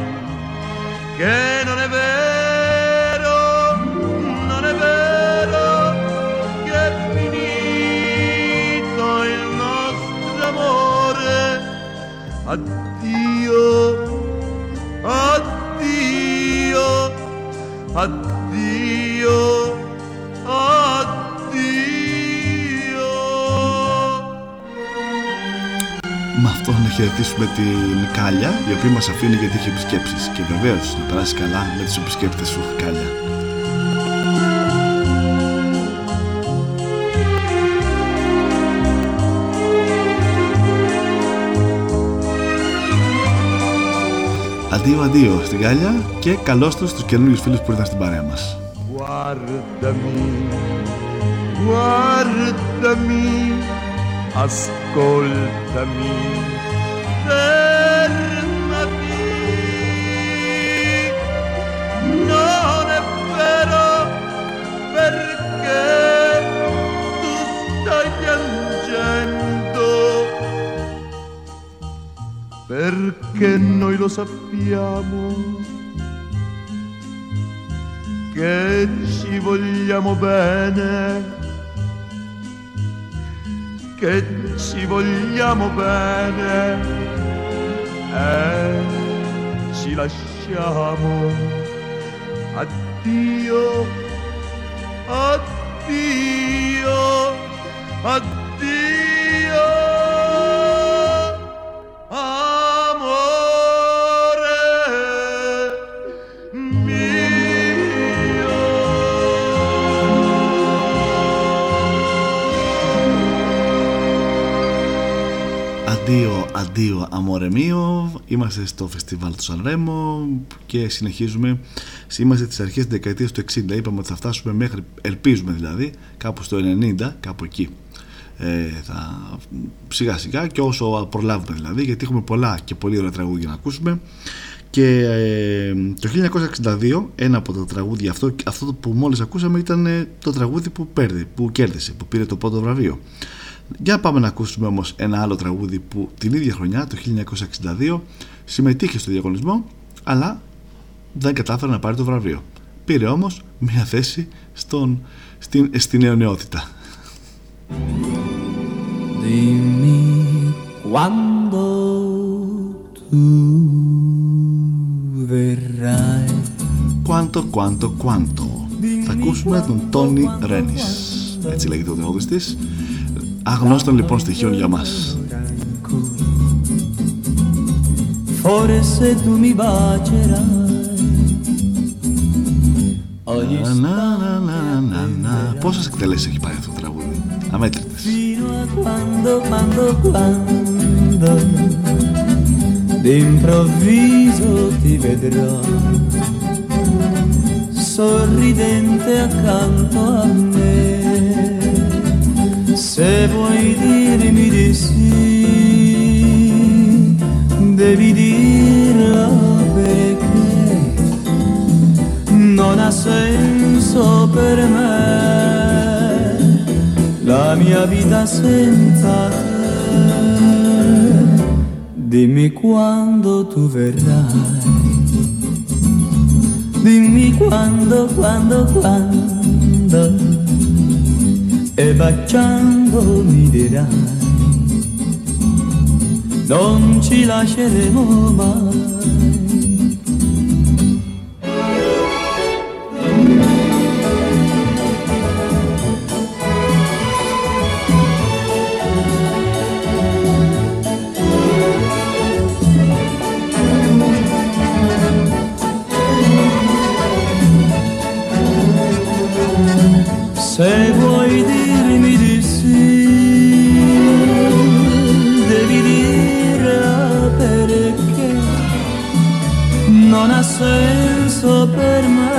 che non è vero, non è vero che è finito il nostro amore. Addio, addio, addio, addio. Χαιρετήσουμε την Κάλια, η οποία μας αφήνει γιατί έχει επισκέψεις. Και βεβαίως να περάσει καλά με τους επισκέπτες σου, Κάλια. Αντίο, αντίο στην Κάλια και καλώς τους τους καινούριους φίλους που ήρθαν στην παρέα μας. Guardami, guardami, ascoltami, perché noi lo sappiamo che ci vogliamo bene, che ci vogliamo bene e ci lasciamo. Addio, addio, addio. Αντίο, αντίο, αμόρε μίο. Είμαστε στο φεστιβάλ του Σανρέμο και συνεχίζουμε. Είμαστε στις αρχές της δεκαετίας του 60. Είπαμε ότι θα φτάσουμε μέχρι, ελπίζουμε δηλαδή, κάπου στο 90, κάπου εκεί. Ε, θα, σιγά σιγά και όσο προλάβουμε δηλαδή, γιατί έχουμε πολλά και πολύ ωραία τραγούδια να ακούσουμε. Και ε, το 1962 ένα από τα τραγούδια αυτό, αυτό που μόλις ακούσαμε ήταν ε, το τραγούδι που, πέρδε, που κέρδισε, που πήρε το πρώτο βραβείο. Για πάμε να ακούσουμε όμως ένα άλλο τραγούδι που την ίδια χρονιά, το 1962, συμμετείχε στο διαγωνισμό, αλλά δεν κατάφερε να πάρει το βραβείο. Πήρε όμως μια θέση στον, στην, στην νεονεότητα. Dimmi quando tu verrai. Quanto, quanto, quanto. Θα ακούσουμε τον Τόνι Ρένις. Έτσι λέγεται ο τραγουδιστής. Αγνώστων λοιπόν στοιχείων για μας. Forse tu mi bacerai. Ogni Να, να, να, να, να, να. Πόσες εκτελέσεις έχει πάει αυτό το τραγούδι; Αμέτρητες. fino a quando, quando, quando d'improvviso ti vedrò sorridente accanto a me. Se vuoi dirmi di sì, devi dirlo perché non ha senso per me la mia vita senza te. Dimmi quando tu verrai. Dimmi quando, quando, quando e baciando mi dirai non ci lasceremo mai. Se per me,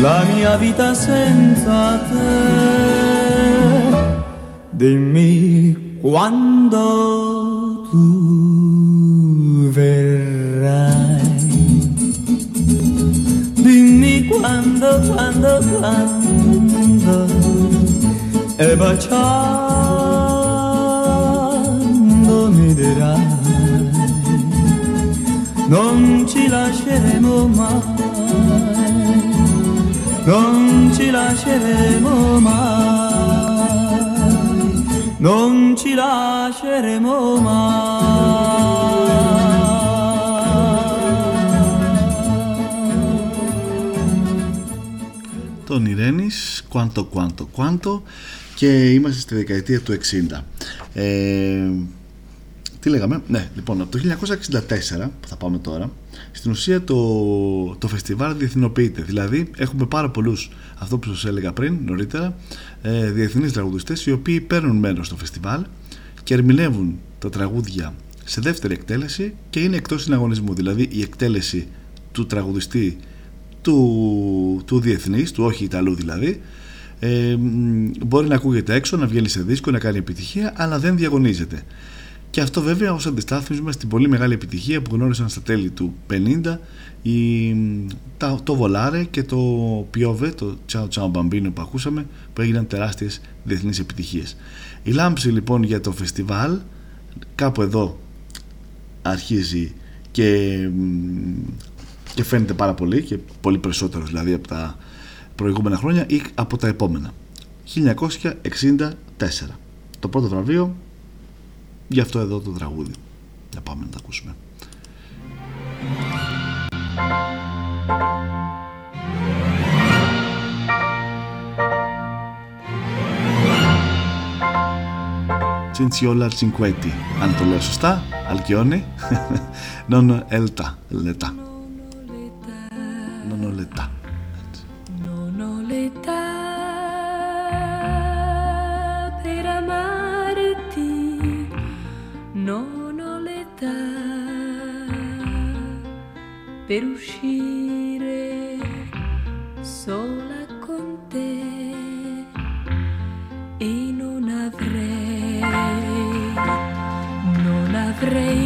la mia vita senza te. Dimmi quando tu verrai. Dimmi quando, quando, quando. E baciando non ci lasceremo mai, non ci lasceremo mai, non ci lasceremo Τον Ιρένης, Quanto Quanto Quanto και είμαστε στη δεκαετία του 60. Ε, τι λέγαμε, ναι, λοιπόν, από το 1964 που θα πάμε τώρα, στην ουσία το, το φεστιβάλ διεθνοποιείται. Δηλαδή, έχουμε πάρα πολλούς, αυτό που σας έλεγα πριν, νωρίτερα, ε, διεθνείς τραγουδιστές, οι οποίοι παίρνουν μέρος στο φεστιβάλ και ερμηνεύουν τα τραγούδια σε δεύτερη εκτέλεση και είναι εκτός συναγωνισμού. Δηλαδή, η εκτέλεση του τραγουδιστή του, του διεθνής, του όχι Ιταλού δηλαδή, ε, μπορεί να ακούγεται έξω, να βγαίνει σε δίσκο, να κάνει επιτυχία, αλλά δεν διαγωνίζεται. Και αυτό βέβαια ως αντιστάθμισμα στην πολύ μεγάλη επιτυχία που γνώρισαν στα τέλη του 50 η, τα, το Volare και το Piove, το Ciao Ciao Bambino που ακούσαμε που έγιναν τεράστιες διεθνείς επιτυχίες. Η λάμψη λοιπόν για το φεστιβάλ κάπου εδώ αρχίζει και, και φαίνεται πάρα πολύ και πολύ περισσότερος δηλαδή από τα προηγούμενα χρόνια ή από τα επόμενα. 1964. Το πρώτο βραβείο Γι' αυτό εδώ το τραγούδι. Να πάμε να τα ακούσουμε. Τσιντσιόλα Τσινκουέτη. Αν το λέω σωστά, Αλκιόνι. Νόνο Ελτά. Λετά. Per uscire sola con te. E non avrei, non avrei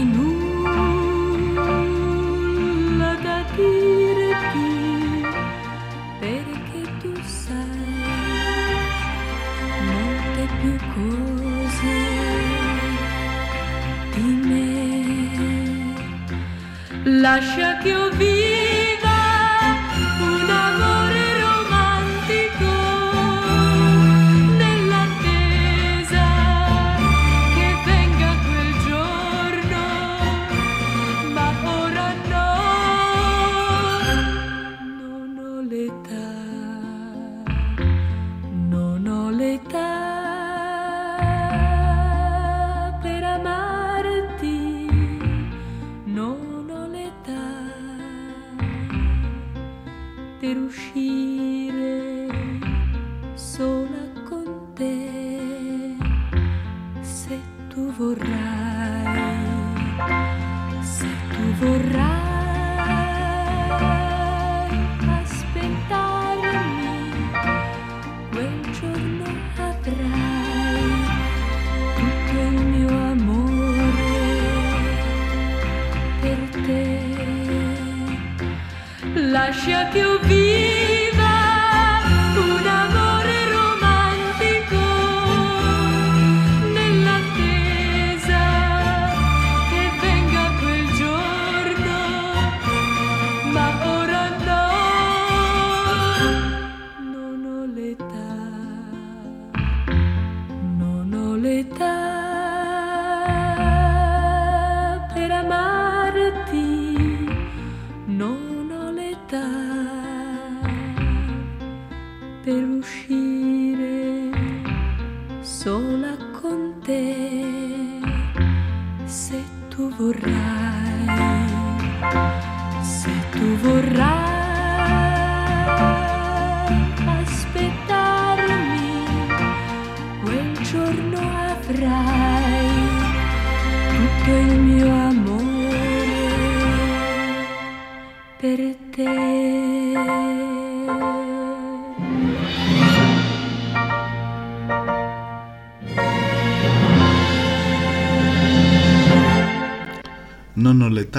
acha que eu vi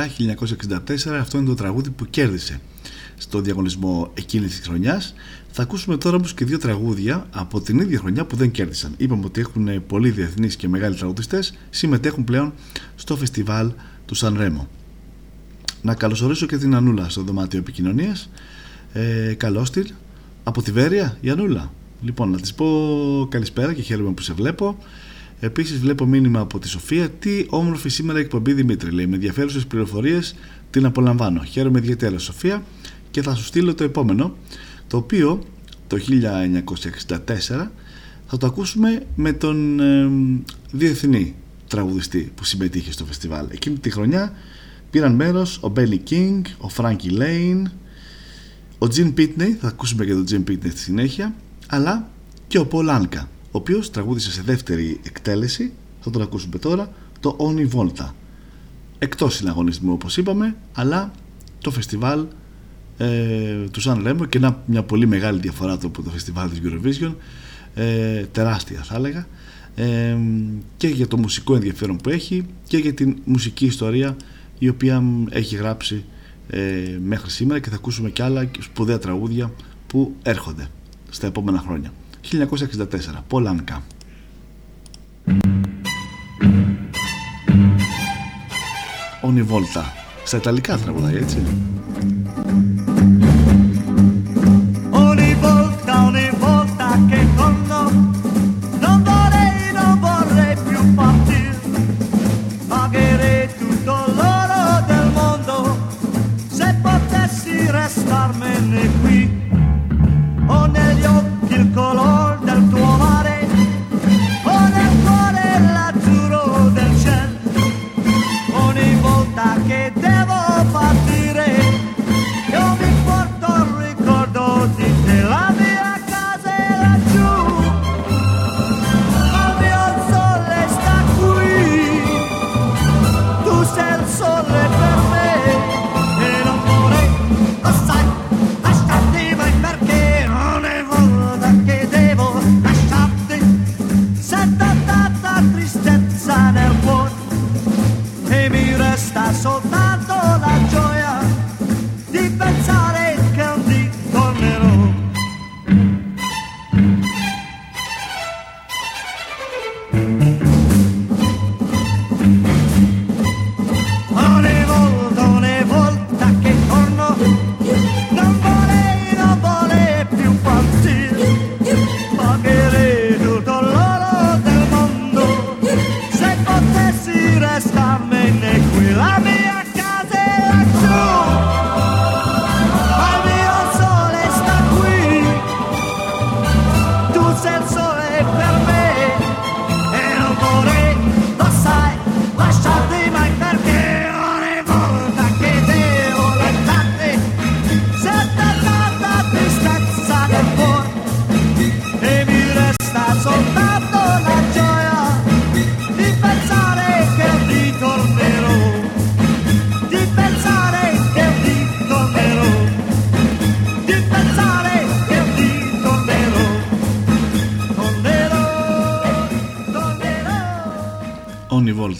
1964 αυτό είναι το τραγούδι που κέρδισε στο διαγωνισμό εκείνης της χρονιάς. Θα ακούσουμε τώρα όμως και δύο τραγούδια από την ίδια χρονιά που δεν κέρδισαν. Είπαμε ότι έχουν πολλοί διεθνείς και μεγάλοι τραγουδιστές συμμετέχουν πλέον στο φεστιβάλ του Σαν Ρέμο. Να καλωσορίσω και την Ανούλα στο δωμάτιο επικοινωνίας. Ε, καλώς την από τη Βέρεια η Ανούλα. Λοιπόν να της πω καλησπέρα και χαίρομαι που σε βλέπω. Επίσης, βλέπω μήνυμα από τη Σοφία. Τι όμορφη σήμερα εκπομπή Δημήτρη. Λέει με ενδιαφέρουσες πληροφορίες την απολαμβάνω. Χαίρομαι ιδιαίτερα, Σοφία, και θα σου στείλω το επόμενο, το οποίο το 1964 θα το ακούσουμε με τον ε, διεθνή τραγουδιστή που συμμετείχε στο φεστιβάλ. Εκείνη τη χρονιά πήραν μέρος ο Μπέλι Κίνγκ, ο Φράνκι Λέιν, ο Τζιν Πίτνεϊ, θα ακούσουμε και τον Τζιν Πίτνεϊ στη συνέχεια, αλλά και ο Πολ Άνκα, ο οποίος τραγούδισε σε δεύτερη εκτέλεση, θα τον ακούσουμε τώρα, το Oni Volta. Εκτός συναγωνισμού όπως είπαμε, αλλά το φεστιβάλ ε, του Σαν Ρέμο και ένα, μια πολύ μεγάλη διαφορά το από το φεστιβάλ της Eurovision, ε, τεράστια θα έλεγα, ε, και για το μουσικό ενδιαφέρον που έχει και για την μουσική ιστορία η οποία έχει γράψει ε, μέχρι σήμερα και θα ακούσουμε και άλλα σπουδαία τραγούδια που έρχονται στα επόμενα χρόνια. 1964, Πολάνκα. Ogni volta. Στα Ιταλικά τραγουδάει, έτσι.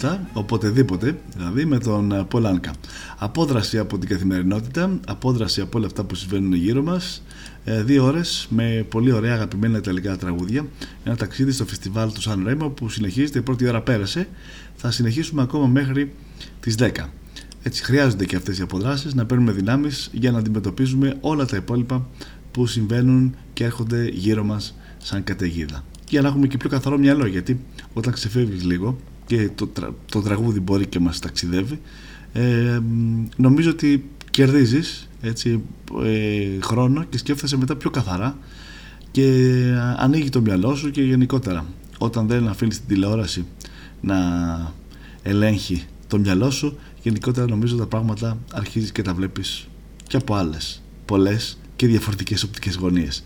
Tornerò. Όνι Βόλτα, οποτεδήποτε, δηλαδή με τον ε, Πολάνκα. Απόδραση από την καθημερινότητα, απόδραση από όλα αυτά που συμβαίνουν γύρω μας. Ε, δύο ώρες με πολύ ωραία αγαπημένα ιταλικά τραγούδια. Ένα ταξίδι στο φεστιβάλ του Σαν Ρέμο που συνεχίζεται, η πρώτη ώρα πέρασε. Θα συνεχίσουμε ακόμα μέχρι τις 10. Έτσι χρειάζονται και αυτές οι αποδράσεις να παίρνουμε δυνάμεις για να αντιμετωπίζουμε όλα τα υπόλοιπα που συμβαίνουν και έρχονται γύρω μας σαν καταιγίδα. Για να έχουμε και πιο καθαρό μυαλό γιατί όταν ξεφεύγεις λίγο και το, τρα- το τραγούδι μπορεί και μας ταξιδεύει. Ε, μ, νομίζω ότι κερδίζεις έτσι, ε, χρόνο και σκέφτεσαι μετά πιο καθαρά και α, ανοίγει το μυαλό σου και γενικότερα όταν δεν αφήνεις την τηλεόραση να ελέγχει το μυαλό σου γενικότερα νομίζω τα πράγματα αρχίζεις και τα βλέπεις και από άλλες πολλές και διαφορετικές οπτικές γωνίες.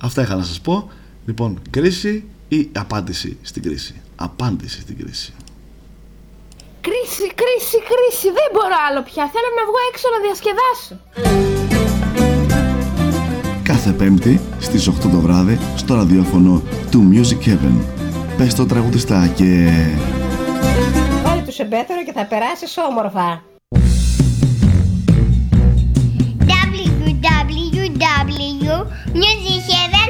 Αυτά είχα να σας πω. Λοιπόν κρίση ή απάντηση στην κρίση; Απάντηση στην κρίση Κρίση, κρίση, κρίση. Δεν μπορώ άλλο πια. Θέλω να βγω έξω να διασκεδάσω. Κάθε Πέμπτη στις 8 το βράδυ στο ραδιόφωνο του Music Heaven. Πες το τραγουδιστά και... Βάλε το σε μπέτερο και θα περάσεις όμορφα. www.musicheaven.gr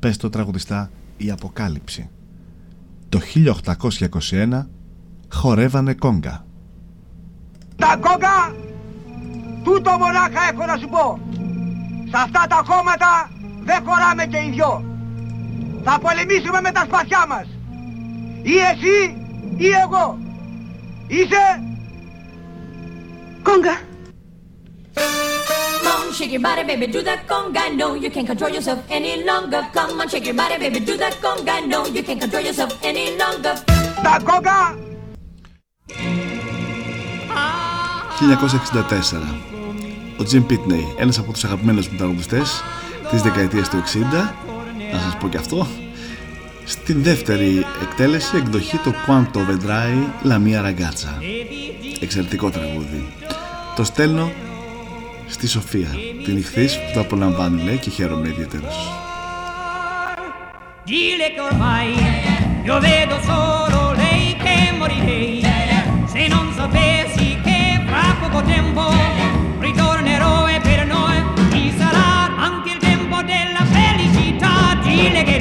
Πες το τραγουδιστά η Αποκάλυψη. Το 1821 χορεύανε κόγκα. Τα κόγκα, τούτο μονάχα έχω να σου πω. Σε αυτά τα κόμματα δεν χωράμε και οι δυο. Θα πολεμήσουμε με τα σπαθιά μας. Ή εσύ ή εγώ. Είσαι... Κόγκα. Come on, shake your body, baby, do that conga. No, you can't control yourself any longer. Come on, shake your body, baby, do that conga. No, you can't control yourself any longer. Τα κόγκα. 1964. Ο Jim Pitney, ένας από τους αγαπημένους μου τραγουδιστές της δεκαετίας του 60, να σας πω και αυτό, στην δεύτερη εκτέλεση εκδοχή το Quanto Vedrai La Mia Ragazza. Εξαιρετικό τραγούδι. Το στέλνω στη Σοφία, την ηχθής που το απολαμβάνει λέει και χαίρομαι ιδιαίτερος. Dile che ormai io vedo solo lei che morirei se non sapessi che fra poco tempo ritornerò e per noi ci sarà anche il tempo della felicità. Dile che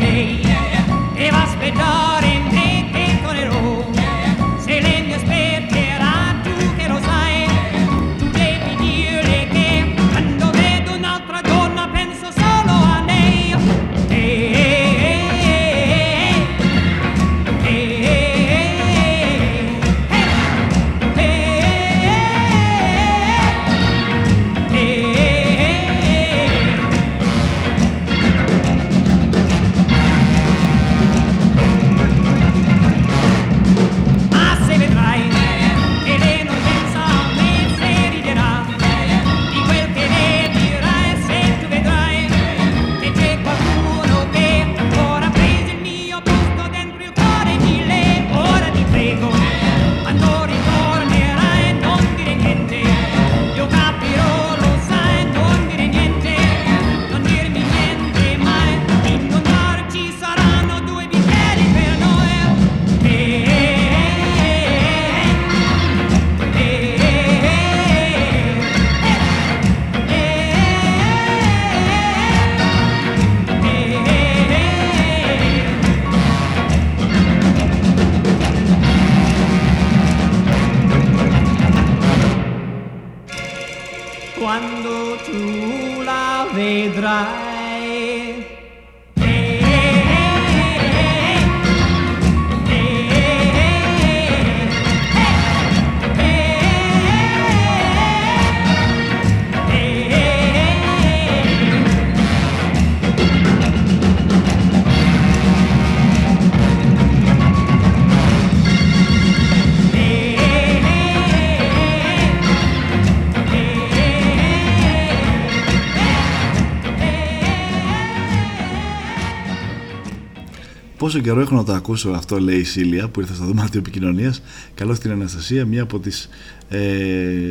Πόσο καιρό έχω να το ακούσω αυτό, λέει η Σίλια που ήρθε στο δωμάτιο επικοινωνίας. Καλώς την Αναστασία, μία από τις ε,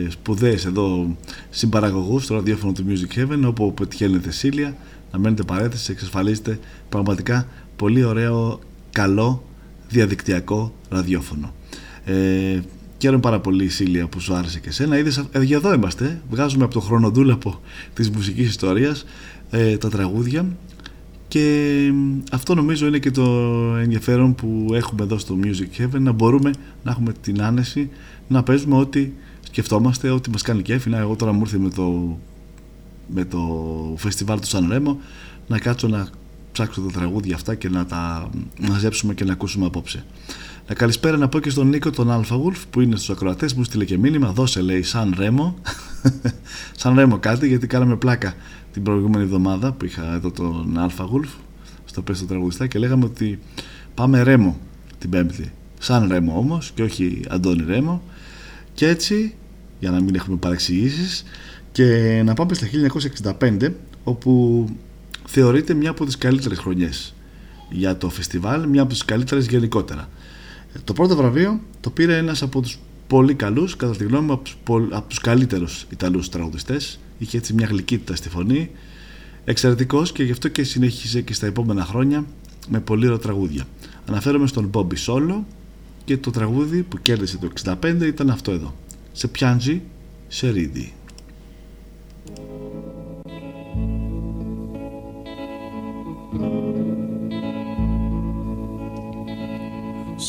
σπουδαίες εδώ συμπαραγωγούς στο ραδιόφωνο του Music Heaven. Όπου πετυχαίνετε Σίλια, να μένετε παρέτηση, εξασφαλίζετε πραγματικά πολύ ωραίο, καλό διαδικτυακό ραδιόφωνο. Ε, Χαίρομαι πάρα πολύ η Σίλια που σου άρεσε και εσένα. Είδες, ε, για εδώ είμαστε. Βγάζουμε από το χρονοτούλαπο της μουσικής ιστορίας ε, τα τραγούδια και αυτό νομίζω είναι και το ενδιαφέρον που έχουμε εδώ στο Music Heaven να μπορούμε να έχουμε την άνεση να παίζουμε ό,τι σκεφτόμαστε, ό,τι μας κάνει κέφι. Να, εγώ τώρα μου ήρθε με το, με το φεστιβάλ του Σαν Ρέμο να κάτσω να ψάξω τα τραγούδια αυτά και να τα μαζέψουμε και να ακούσουμε απόψε. Να καλησπέρα να πω και στον Νίκο τον Αλφαγουλφ που είναι στους ακροατές μου στείλε και μήνυμα δώσε λέει Σαν Ρέμο Σαν Ρέμο κάτι γιατί κάναμε πλάκα την προηγούμενη εβδομάδα που είχα εδώ τον Αλφα Γουλφ στο πέστο τραγουδιστά και λέγαμε ότι πάμε Ρέμο την Πέμπτη. Σαν Ρέμο όμως και όχι Αντώνη Ρέμο. Και έτσι, για να μην έχουμε παρεξηγήσεις, και να πάμε στα 1965 όπου θεωρείται μια από τις καλύτερες χρονιές για το φεστιβάλ, μια από τις καλύτερες γενικότερα. Το πρώτο βραβείο το πήρε ένας από τους πολύ καλούς, κατά τη γνώμη μου από τους, από τους καλύτερους Ιταλούς τραγουδιστές είχε έτσι μια γλυκύτητα στη φωνή Εξαιρετικός και γι' αυτό και συνέχισε και στα επόμενα χρόνια με πολύ ωραία τραγούδια. Αναφέρομαι στον Bobby Solo και το τραγούδι που κέρδισε το 65 ήταν αυτό εδώ. Σε πιάντζι, σε ρίδι.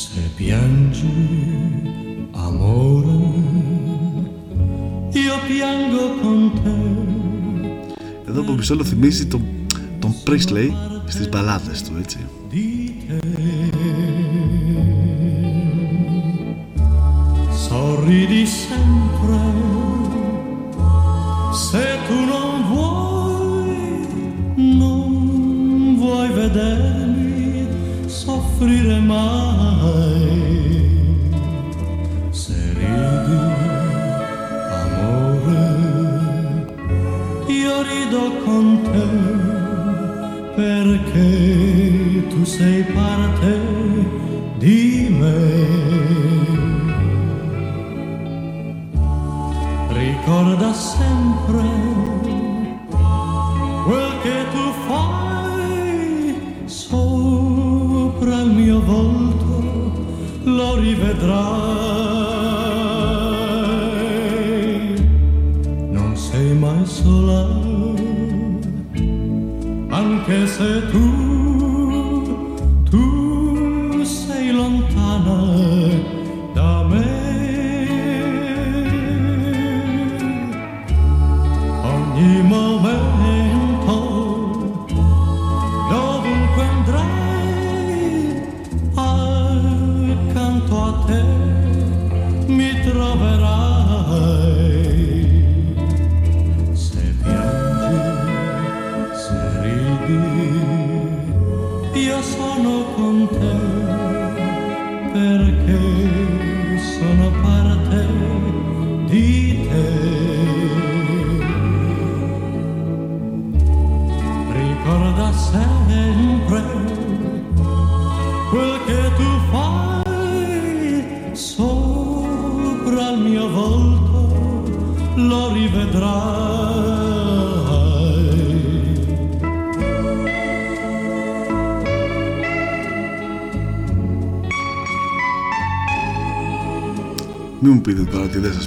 Se piangi, amore, io piango con te. Εδώ που Μπισόλο θυμίζει τον, τον Priestley στις μπαλάδες του, έτσι. Sorridi sempre se tu non vuoi, non vuoi vedermi soffrire mai.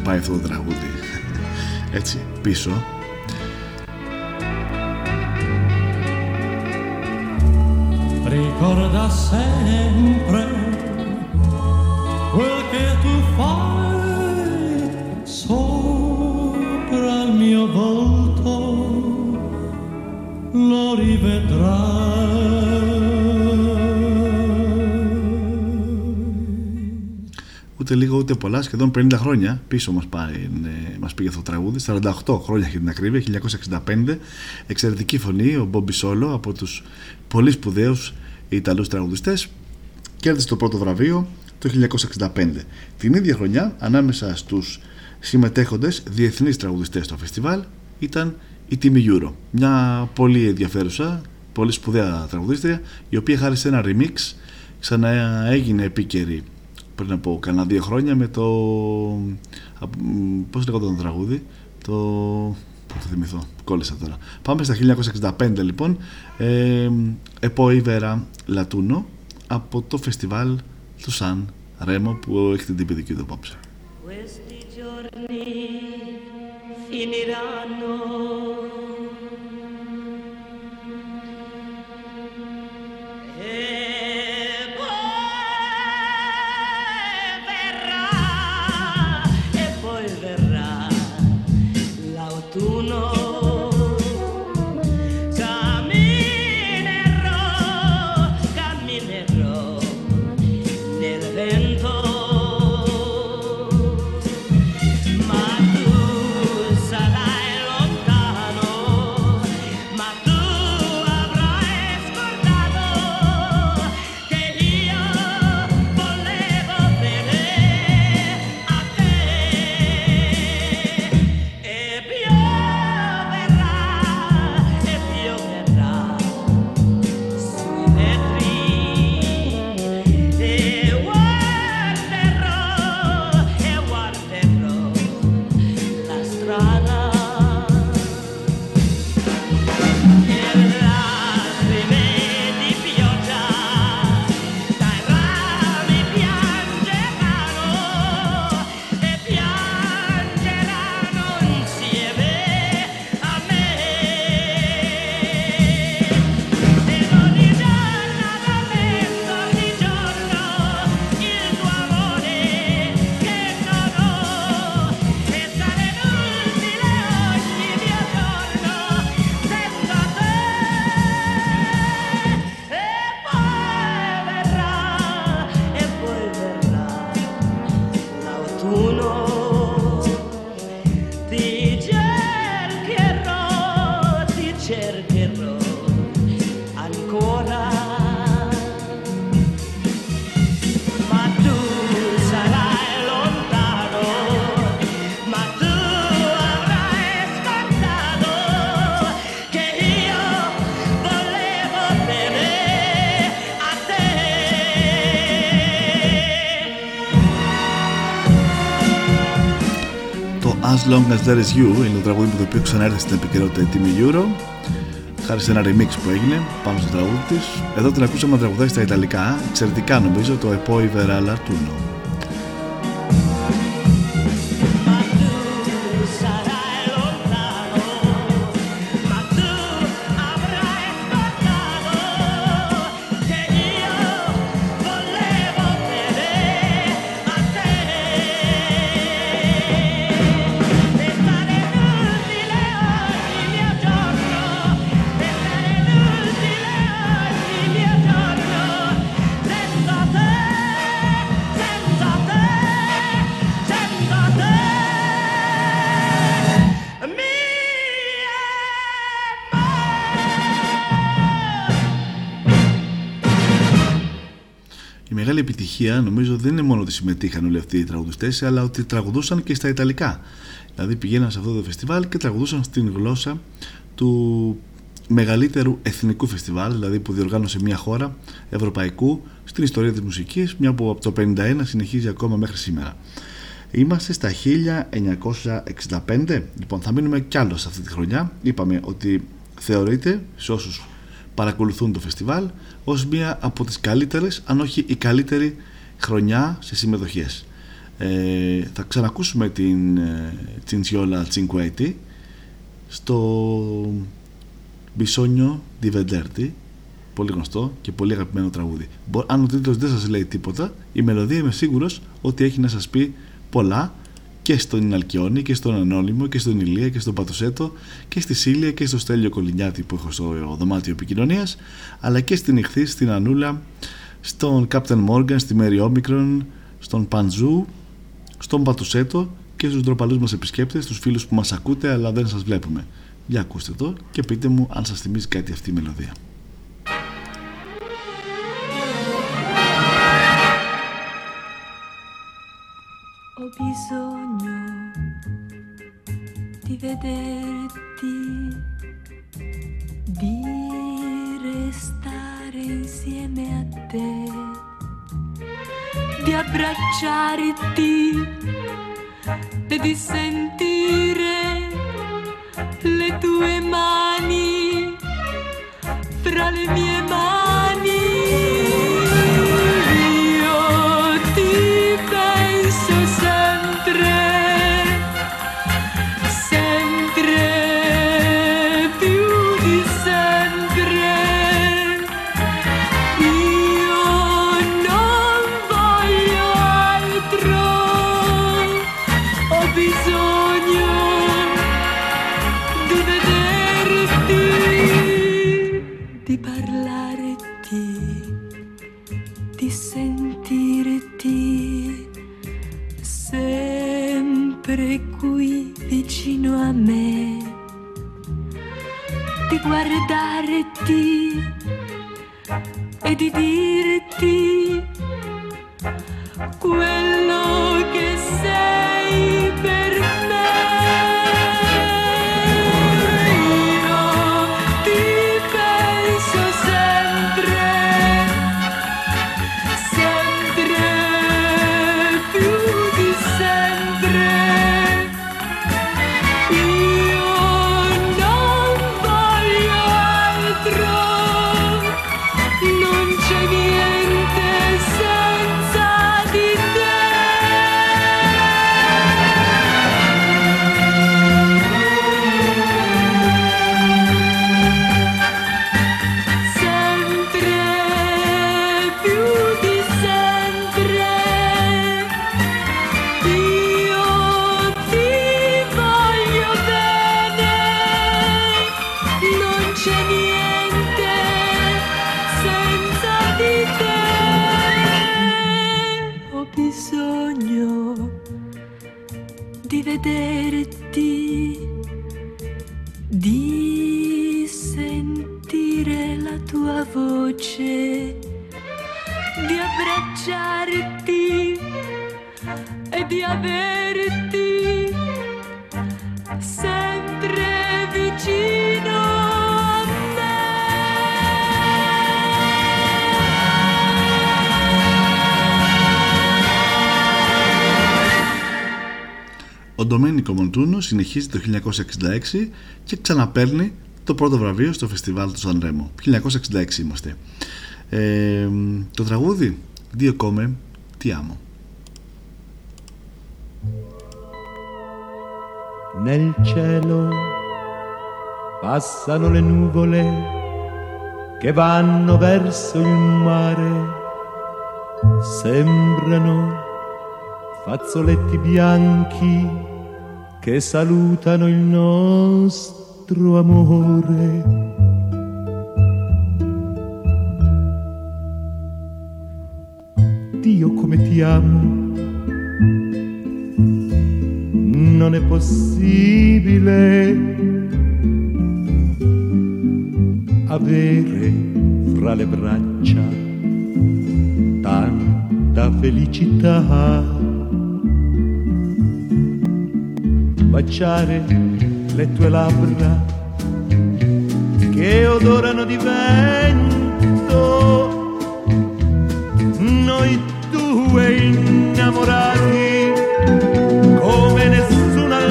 Πάει αυτό το τραγούδι. Έτσι, πίσω. Ούτε λίγο ούτε πολλά, σχεδόν 50 χρόνια πίσω μας, πάει, ε, μας πήγε αυτό το τραγούδι. 48 χρόνια για την ακρίβεια, 1965. Εξαιρετική φωνή, ο Μπόμπι Σόλο από τους πολύ σπουδαίους Ιταλούς τραγουδιστές. Κέρδισε το πρώτο βραβείο το 1965. Την ίδια χρονιά, ανάμεσα στους συμμετέχοντες διεθνείς τραγουδιστές στο φεστιβάλ, ήταν η Τίμη Euro. Μια πολύ ενδιαφέρουσα, πολύ σπουδαία τραγουδίστρια, η οποία χάρη σε ένα remix ξαναέγινε επίκαιρη πριν από κανένα δύο χρόνια με το. Πώς λέγονταν το τραγούδι, το. Πού θα θυμηθώ, κόλλησα τώρα. Πάμε στα 1965 λοιπόν. Ε, Εποίβερα Λατούνο από το φεστιβάλ του Σαν Ρέμο που έχει την τύπη δική του απόψε. Questi giorni finiranno. Long As There Is You είναι το τραγούδι που το οποίο ξανάρθει στην επικαιρότητα η τιμή Euro. Χάρη σε ένα remix που έγινε πάνω στο τραγούδι της. Εδώ την ακούσαμε να τραγουδάει στα Ιταλικά εξαιρετικά νομίζω το E poi verrà επιτυχία νομίζω δεν είναι μόνο ότι συμμετείχαν όλοι αυτοί οι τραγουδιστές αλλά ότι τραγουδούσαν και στα Ιταλικά. Δηλαδή πηγαίναν σε αυτό το φεστιβάλ και τραγουδούσαν στην γλώσσα του μεγαλύτερου εθνικού φεστιβάλ, δηλαδή που διοργάνωσε μια χώρα ευρωπαϊκού στην ιστορία της μουσικής, μια που από το 51 συνεχίζει ακόμα μέχρι σήμερα. Είμαστε στα 1965, λοιπόν θα μείνουμε κι άλλο σε αυτή τη χρονιά. Είπαμε ότι θεωρείται σε όσους παρακολουθούν το φεστιβάλ ως μία από τις καλύτερες, αν όχι η καλύτερη χρονιά σε συμμετοχές. Ε, θα ξανακούσουμε την ε, Τσιντσιόλα Cinquetti στο Μπισόνιο Di πολύ γνωστό και πολύ αγαπημένο τραγούδι. Μπο- Αν ο τίτλος δεν σας λέει τίποτα, η μελωδία είμαι σίγουρος ότι έχει να σας πει πολλά και στον Αλκιόνι και στον Ανώνυμο και στον Ηλία και στον Πατουσέτο και στη Σίλια και στο Στέλιο Κολυνιάτη που έχω στο δωμάτιο επικοινωνίας, αλλά και στην Ιχθή, στην Ανούλα, στον Captain Morgan, στη Μέρι Όμικρον, στον Παντζού, στον Πατουσέτο και στους ντροπαλούς μας επισκέπτες, τους φίλους που μας ακούτε αλλά δεν σας βλέπουμε. Για ακούστε το και πείτε μου αν σας θυμίζει κάτι αυτή η μελωδία. Ho bisogno di vederti, di restare insieme a te, di abbracciarti di sentire le tue mani fra le mie mani. Hey, Didi. Το 1966 και ξαναπέρνει το πρώτο βραβείο στο φεστιβάλ του Σαν Ρέμου. 1966 είμαστε. Ε, το τραγούδι, δύο κόμε, τι άμα. Λέει cielo. Πassano le nuvole che vanno verso il mare. Σembrano fazzoletti bianchi. Che salutano il nostro amore. Dio come ti amo, non è possibile avere fra le braccia tanta felicità. Baciare le tue labbra che odorano di vento, noi due innamorati come nessuno al.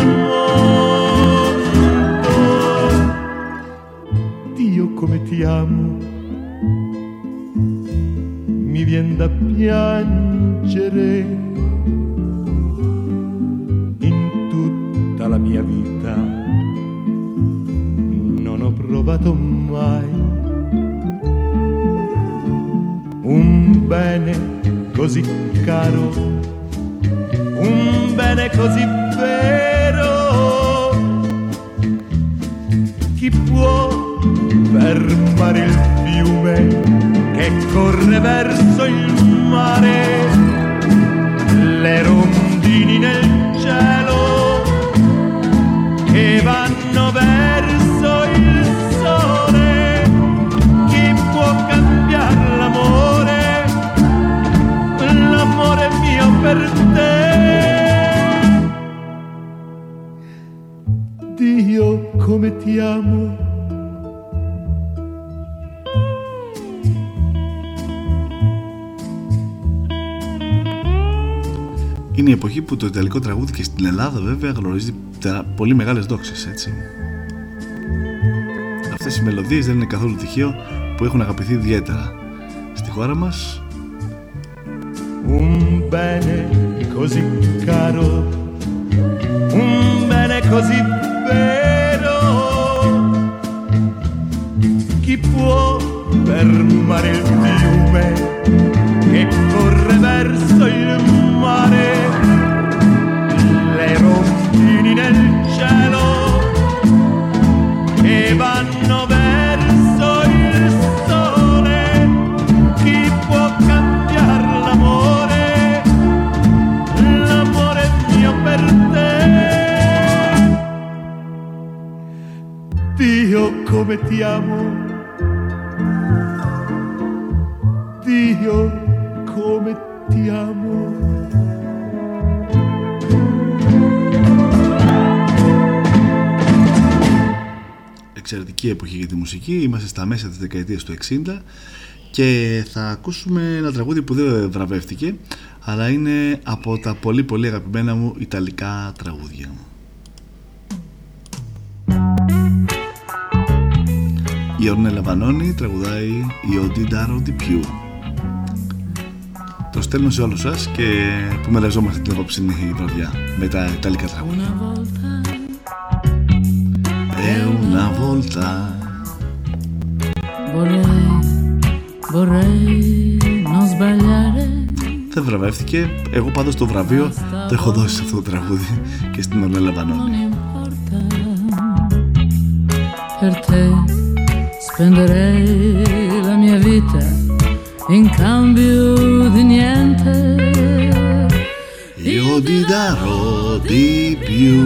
Dio come ti amo, mi vien da piangere Provato mai un bene così caro, un bene così vero. Chi può fermare il fiume che corre verso il mare? Le rondini nel come ti amo. Είναι η εποχή που το ιταλικό τραγούδι και στην Ελλάδα βέβαια γνωρίζει τε- πολύ μεγάλες δόξες έτσι. Αυτές οι μελωδίες δεν είναι καθόλου τυχαίο που έχουν αγαπηθεί ιδιαίτερα. Στη χώρα μας Un bene così caro, un bene così fermare il fiume che corre verso il mare? Le rondini nel cielo che vanno verso il sole. Chi può cambiare l'amore? L'amore mio per te. Dio come ti amo. Εξαιρετική εποχή για τη μουσική. Είμαστε στα μέσα της δεκαετίας του 60 και θα ακούσουμε ένα τραγούδι που δεν βραβεύτηκε αλλά είναι από τα πολύ πολύ αγαπημένα μου ιταλικά τραγούδια. Η Ορνέλα Βανώνη τραγουδάει «Io di darò di più». Το στέλνω σε όλους σας και που μελαζόμαστε την απόψινή βραδιά με τα ιταλικά τραγούδια. È una volta Vorrei, vorrei non sbagliare. δεν βραβεύτηκε. Εγώ πάντως το βραβείο το έχω δώσει σε αυτό το τραγούδι και στην Ορνέλα Βανώνη. Non importa. Per te spenderei la mia vita in cambio di niente. Io ti darò di più.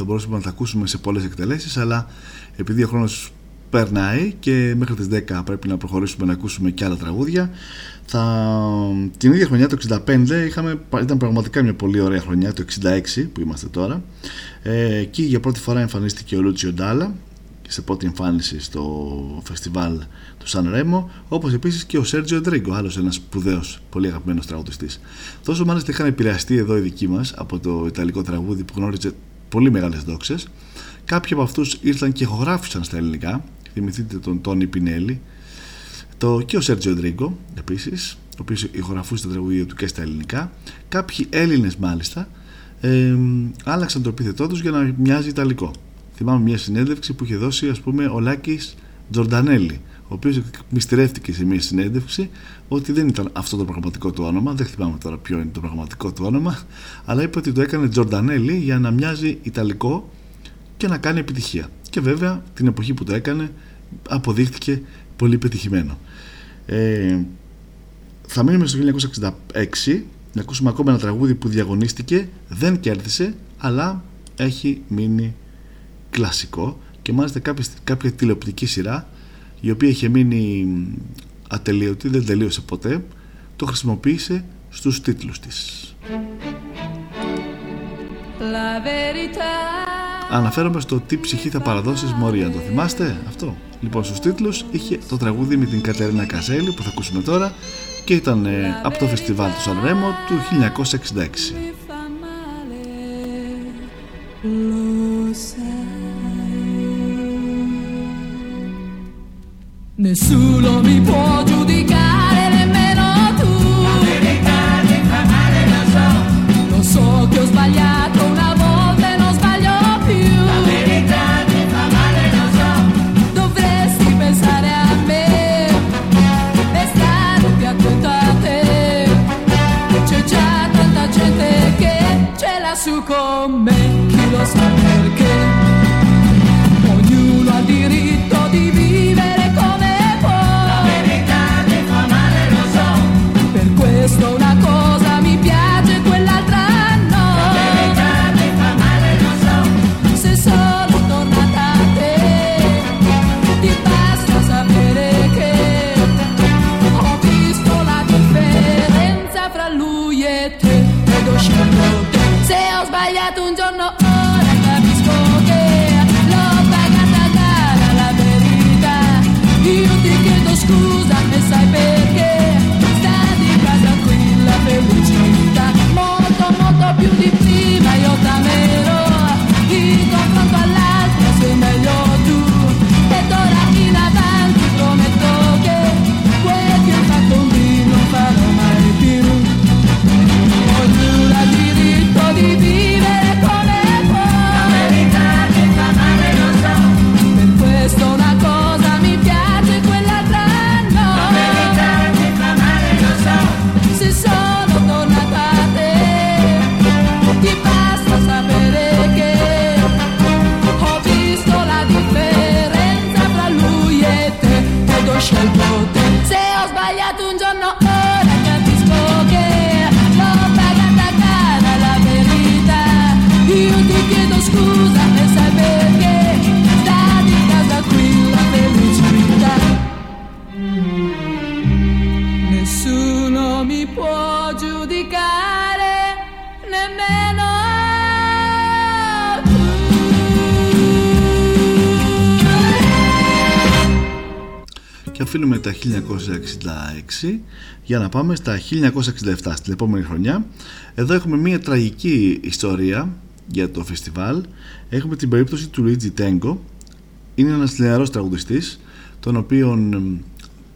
Θα μπορούσαμε να τα ακούσουμε σε πολλές εκτελέσεις, αλλά επειδή ο χρόνος περνάει και μέχρι τις 10 πρέπει να προχωρήσουμε να ακούσουμε και άλλα τραγούδια. Θα... Την ίδια χρονιά, το 65, είχαμε... ήταν πραγματικά μια πολύ ωραία χρονιά, το 66 που είμαστε τώρα. Ε, εκεί για πρώτη φορά εμφανίστηκε ο Λούτσιο Ντάλα σε πρώτη εμφάνιση στο φεστιβάλ του Σαν Ρέμο, όπως επίσης και ο Σέρτζιο Εντρίγκο, άλλος ένας σπουδαίος, πολύ αγαπημένος τραγουδιστής. Τόσο μάλιστα είχαν επηρεαστεί εδώ οι δικοί μας από το ιταλικό τραγούδι που γνώριζε πολύ μεγάλες δόξες. Κάποιοι από αυτούς ήρθαν και ηχογράφησαν στα ελληνικά. Θυμηθείτε τον Τόνι Πινέλη, το, και ο Σέρτζιο Εντρίγκο επίσης, ο οποίος ηχογραφούσε τα τραγούδια του και στα ελληνικά. Κάποιοι Έλληνες μάλιστα ε, άλλαξαν το επίθετό τους για να μοιάζει Ιταλικό θυμάμαι μια συνέντευξη που είχε δώσει ας πούμε ο Λάκης Τζορντανέλη ο οποίος μυστηρεύτηκε σε μια συνέντευξη ότι δεν ήταν αυτό το πραγματικό του όνομα δεν θυμάμαι τώρα ποιο είναι το πραγματικό του όνομα αλλά είπε ότι το έκανε Τζορντανέλη για να μοιάζει Ιταλικό και να κάνει επιτυχία. Και βέβαια την εποχή που το έκανε αποδείχτηκε πολύ πετυχημένο. Ε, θα μείνουμε στο 1966 να ακούσουμε ακόμα ένα τραγούδι που διαγωνίστηκε δεν κέρδισε αλλά έχει μείνει κλασικό και μάλιστα κάποια, κάποια τηλεοπτική σειρά η οποία είχε μείνει ατελείωτη, δεν τελείωσε ποτέ το χρησιμοποίησε στους τίτλους της. La verità Αναφέρομαι στο τι ψυχή θα παραδώσεις Μωρία, το θυμάστε; Αυτό. Λοιπόν στους τίτλους είχε το τραγούδι με την Κατερίνα Καζέλη που θα ακούσουμε τώρα και ήταν ε, από το φεστιβάλ του Σανρέμο του 1966 Nessuno mi può giudicare, αφήνουμε τα 1966 για να πάμε στα 1967 στην επόμενη χρονιά. Εδώ έχουμε μια τραγική ιστορία για το φεστιβάλ. Έχουμε την περίπτωση του Luigi Tengo είναι ένας νεαρός τραγουδιστής τον οποίον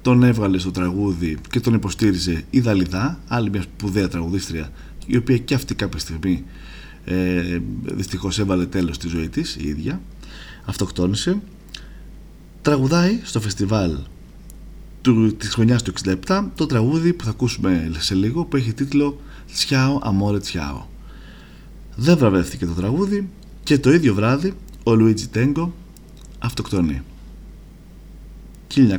τον έβγαλε στο τραγούδι και τον υποστήριζε η Δαλιδά άλλη μια σπουδαία τραγουδίστρια η οποία και αυτή κάποια στιγμή ε, δυστυχώς έβαλε τέλος στη ζωή της η ίδια. Αυτοκτόνησε. Τραγουδάει στο φεστιβάλ του, της χρονιάς του 67 το τραγούδι που θα ακούσουμε σε λίγο που έχει τίτλο Τσιάο Αμόρε Τσιάο δεν βραβεύτηκε το τραγούδι και το ίδιο βράδυ ο Λουίτζι Τέγκο αυτοκτονεί. 1967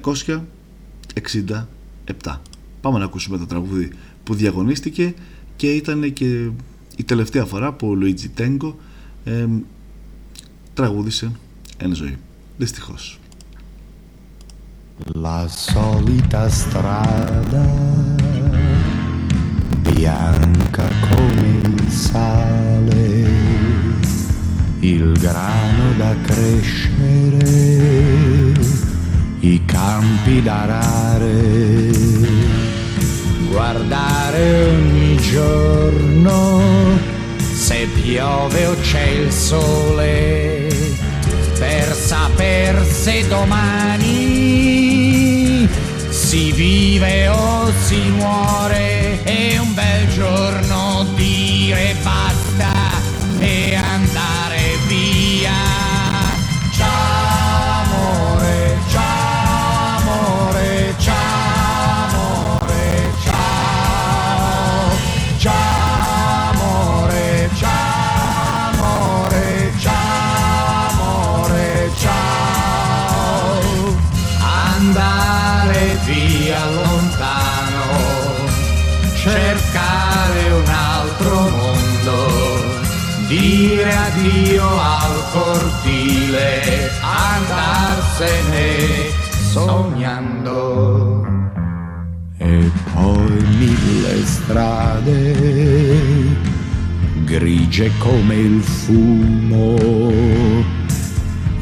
πάμε να ακούσουμε το τραγούδι που διαγωνίστηκε και ήταν και η τελευταία φορά που ο Λουίτζι Τέγκο ε, τραγούδισε εν ζωή. Δυστυχώς La solita strada, bianca come il sale, il grano da crescere, i campi da arare, guardare ogni giorno se piove o c'è il sole per saper se domani si vive o si muore e un bel giorno dire addio al cortile, andarsene sognando. E poi mille strade, grigie come il fumo,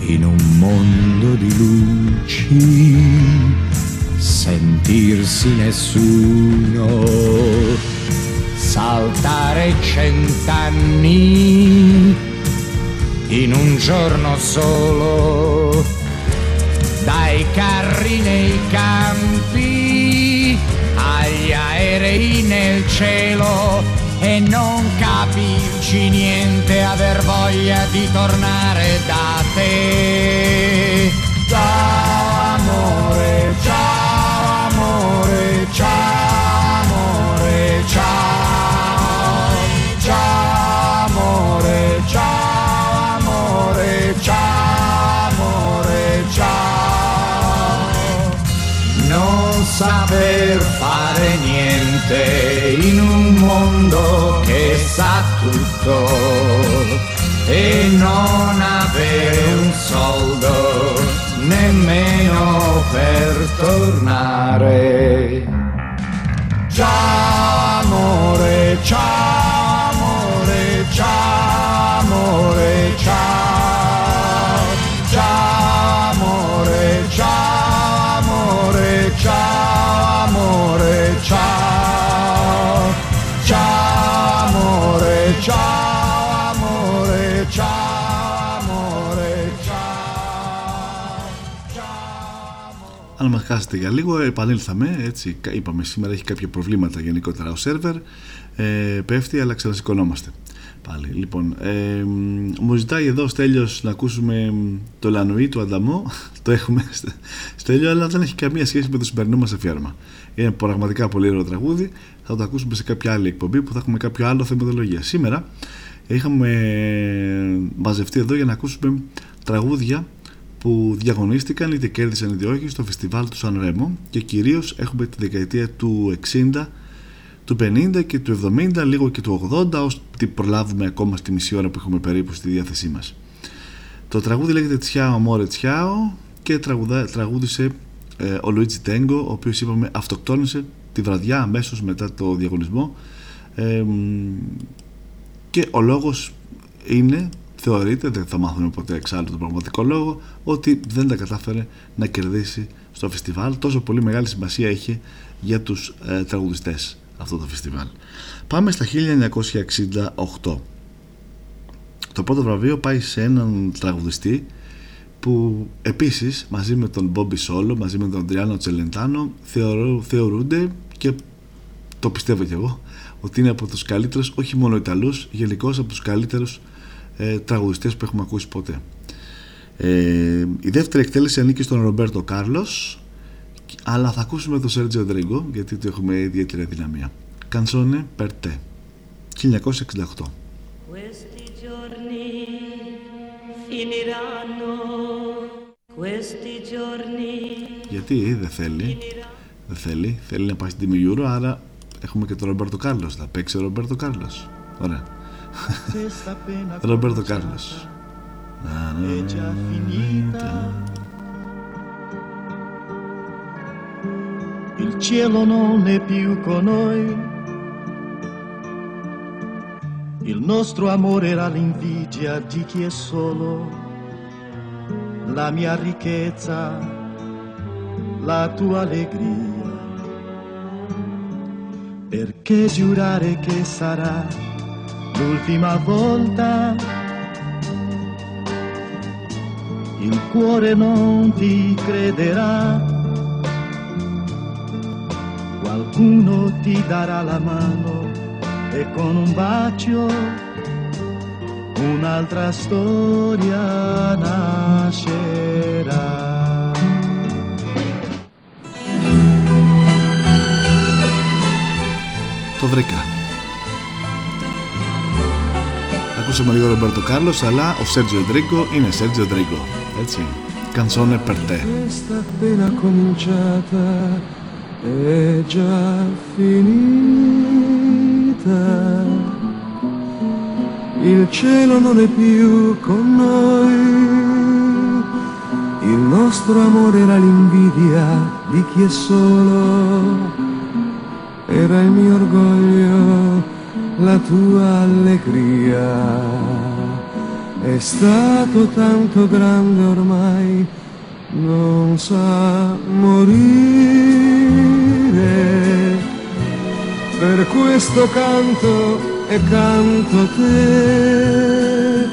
in un mondo di luci, sentirsi nessuno, saltare cent'anni in un giorno solo, dai carri nei campi agli aerei nel cielo e non capirci niente, aver voglia di tornare da te. Ciao amore, ciao amore, ciao amore, ciao. Saper fare niente in un mondo che sa tutto e non avere un soldo nemmeno per tornare. Ciao amore, ciao amore, ciao amore, ciao. Amore, ciao. Ciao amore, ciao amore, ciao amore, Αν μας χάσετε για λίγο, επανήλθαμε. Έτσι, κα- είπαμε σήμερα έχει κάποια προβλήματα γενικότερα ο σερβερ. Ε, πέφτει, αλλά ξανασηκωνόμαστε. Πάλι. Λοιπόν, ε, μ, μου ζητάει εδώ ο Στέλιος να ακούσουμε μ, το Λανουί του Ανταμό. το έχουμε στε- Στέλιο, αλλά δεν έχει καμία σχέση με το σημερινό μας αφιέρωμα. Είναι πραγματικά πολύ ωραίο τραγούδι. Θα το ακούσουμε σε κάποια άλλη εκπομπή που θα έχουμε κάποιο άλλο θεμελιολογία. Σήμερα είχαμε μαζευτεί εδώ για να ακούσουμε τραγούδια που διαγωνίστηκαν είτε κέρδισαν είτε όχι στο φεστιβάλ του Σαν Ρέμο και κυρίως έχουμε τη δεκαετία του 60 του 50 και του 70 λίγο και του 80 ώστε προλάβουμε ακόμα στη μισή ώρα που έχουμε περίπου στη διάθεσή μας. Το τραγούδι λέγεται Τσιάο Αμόρε Τσιάο και τραγουδά, τραγούδισε ε, ο Λουίτζι Τέγκο ο οποίος είπαμε αυτοκτόνησε τη βραδιά αμέσως μετά το διαγωνισμό. Ε, μ, και ο λόγος είναι θεωρείται, δεν θα μάθουμε ποτέ εξάλλου τον πραγματικό λόγο ότι δεν τα κατάφερε να κερδίσει στο φεστιβάλ. Τόσο πολύ μεγάλη σημασία έχει για τους ε, τραγουδιστές αυτό το φεστιβάλ πάμε στα 1968 το πρώτο βραβείο πάει σε έναν τραγουδιστή που επίσης μαζί με τον Μπόμπι Σόλο, μαζί με τον Τριάνο Τσελεντάνο θεωρώ, θεωρούνται και το πιστεύω κι εγώ ότι είναι από τους καλύτερους, όχι μόνο Ιταλούς, γενικώς από τους καλύτερους ε, τραγουδιστές που έχουμε ακούσει ποτέ. Ε, η δεύτερη εκτέλεση ανήκει στον Ρομπέρτο Κάρλος αλλά θα ακούσουμε τον Σέρτζιο Ντρίγκο γιατί του έχουμε ιδιαίτερη δυναμία. Κανσόνε Περτέ 1968 Questi giorni finiranno, questi giorni Γιατί δεν θέλει, δεν θέλει, θέλει να πάει στην τιμή Euro, άρα έχουμε και τον Ρομπέρτο Κάρλος. Θα παίξει ο Ρομπέρτο Κάρλος. Ωραία. Ρομπέρτο Κάρλος. Il cielo non è più con noi. Il nostro amore era l'invidia di chi è solo. La mia ricchezza, la tua allegria. Perché giurare che sarà l'ultima volta? il cuore non ti crederà Qualcuno ti darà la mano e con un bacio un'altra storia nascerà. Το βρήκα. Ακούσαμε λίγο Ρομπέρτο Κάρλος αλλά ο Σέρτζιο Ντρίγκο είναι Σέρτζιο Ντρίγκο. Έτσι. Κανzone per te. Questa appena cominciata è già finita. Il cielo non è più con noi. Il nostro amore era l'invidia di chi è solo. Era il mio orgoglio, la tua allegria. È stato tanto grande ormai, non sa morire. Per questo canto e canto te,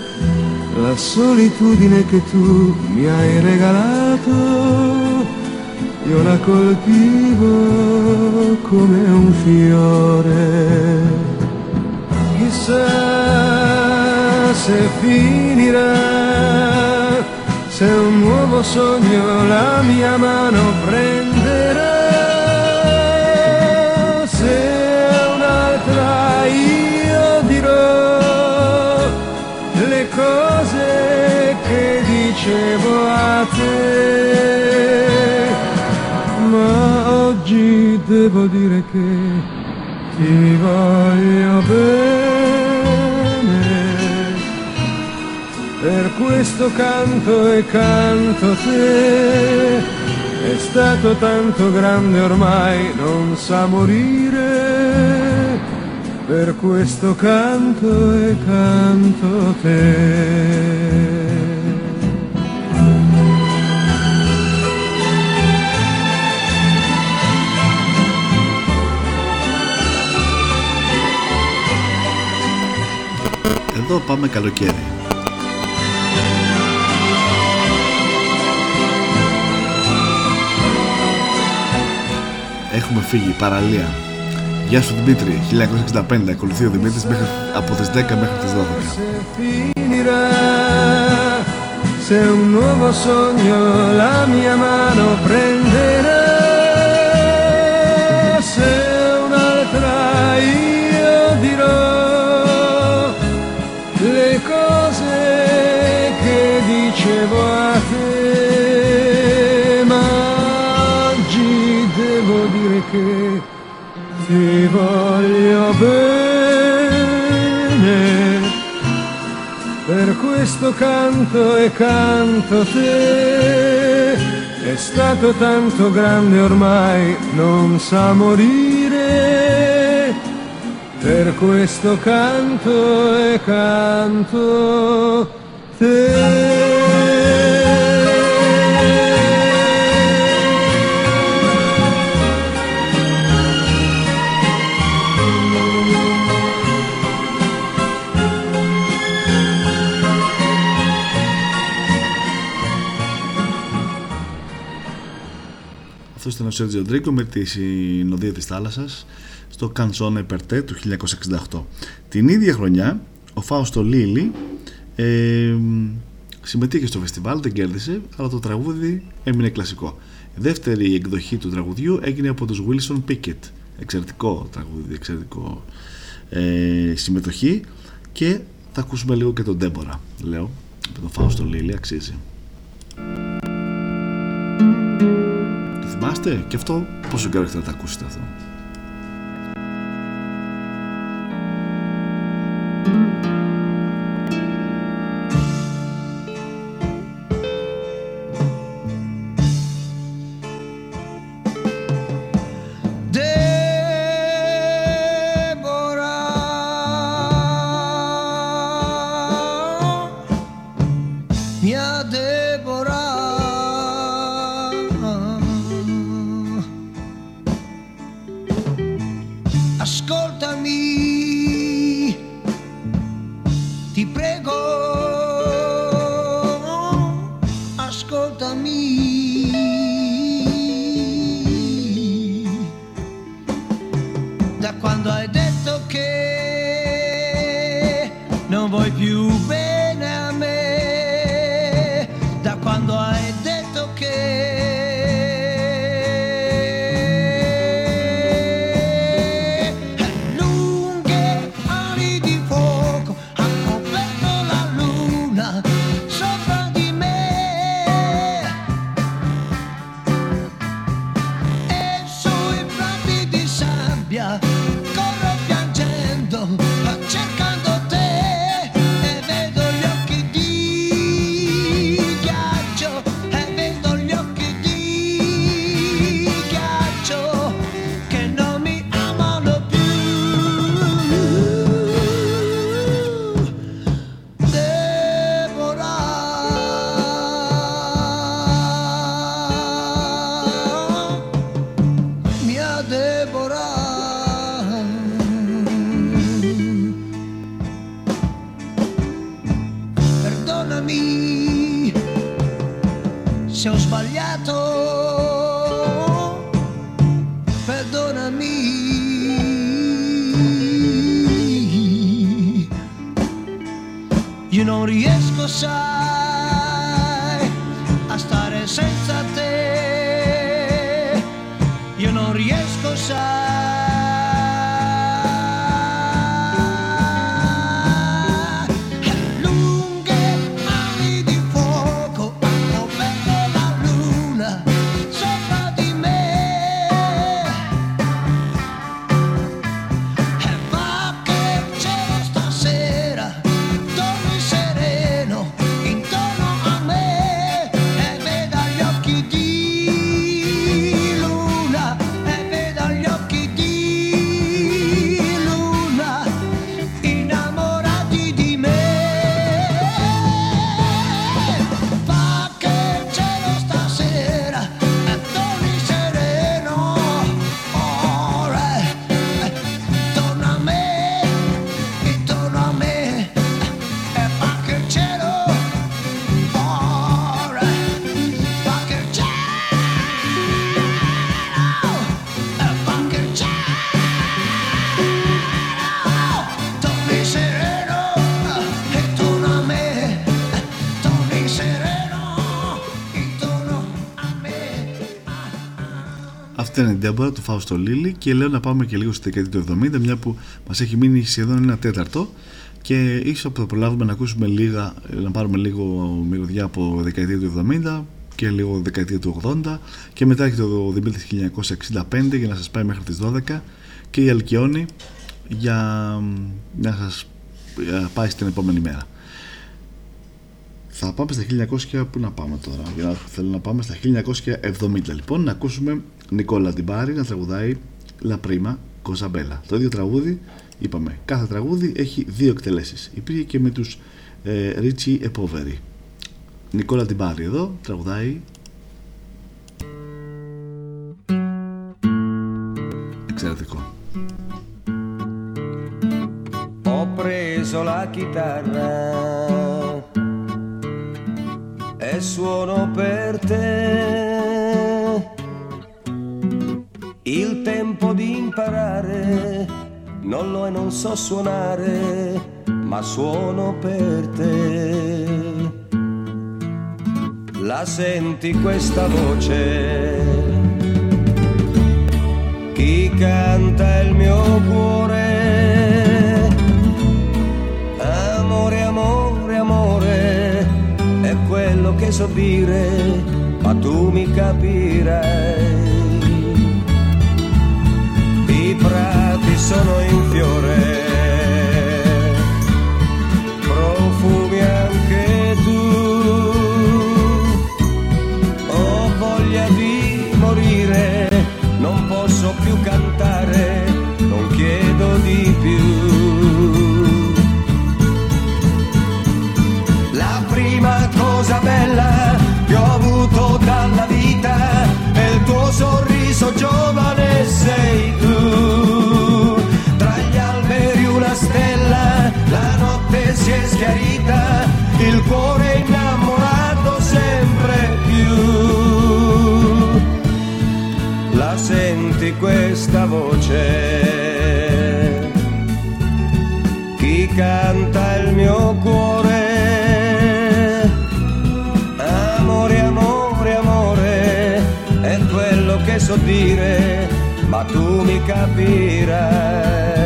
la solitudine che tu mi hai regalato, io la coltivo come un fiore. Chissà se finirà, se un nuovo sogno la mia mano prenderà, dicevo a te, ma oggi devo dire che ti voglio bene. Per questo canto e canto te, è stato tanto grande ormai, non sa morire. Per questo canto e canto te. Πάμε καλοκαίρι. Έχουμε φύγει, παραλία. Γεια σου Δημήτρη, 1965, ακολουθεί ο Δημήτρης μέχρι, από τις 10 μέχρι τις 12. finirà se un nuovo sogno la mia mano prenderà che ti voglio bene per questo canto e canto te, è stato tanto grande ormai, non sa morire. Per questo canto e canto te. Ήταν ο Σέρτζιο Εντρίγκο με τη συνοδεία της θάλασσας στο Canzone per te του 1968. Την ίδια χρονιά ο Φάουστο Λεάλι ε, συμμετείχε στο φεστιβάλ, δεν κέρδισε, αλλά το τραγούδι έμεινε κλασικό. Η δεύτερη εκδοχή του τραγουδιού έγινε από τους Wilson Pickett. Εξαιρετικό τραγούδι, εξαιρετικό ε, συμμετοχή και θα ακούσουμε λίγο και τον Ντέμπορα, λέω, με τον Φάουστο Λεάλι, αξίζει. Το θυμάστε; Και αυτό πόσο καιρό έχετε να τα ακούσετε αυτό. Ήταν η Ντέμπορα του Φάουστο Λεάλι και λέω να πάμε και λίγο στη δεκαετία του 70 μια που μας έχει μείνει σχεδόν ένα τέταρτο και ίσως θα προλάβουμε να ακούσουμε λίγα, να πάρουμε λίγο μυρωδιά από δεκαετία του 70 και λίγο δεκαετία του 80 και μετά έχει το Δημήτρης 1965 για να σας πάει μέχρι τις 12 και η Αλκιόνη για να σας ε, πάει στην επόμενη μέρα. Θα πάμε στα 1900, πού να πάμε τώρα, για να θέλω να πάμε στα 1970 λοιπόν, να ακούσουμε Νικόλα Τιμπάρη να τραγουδάει La Prima Cosa Το ίδιο τραγούδι, είπαμε, κάθε τραγούδι έχει δύο εκτελέσεις. Υπήρχε και με τους ε, Ρίτσι Επόβερη. Νικόλα Τιμπάρη εδώ, τραγουδάει εξαιρετικό. Ho preso la chitarra suono per te di imparare, non lo e non so suonare, ma suono per te. La senti questa voce? Chi canta il mio cuore? Amore, amore, quello che so dire, ma tu mi capirai. I prati sono in fiore, profumi anche tu. Ho voglia di morire, non posso più cantare, non chiedo di più. La prima cosa cosa bella. Dire, ma tu mi capirai.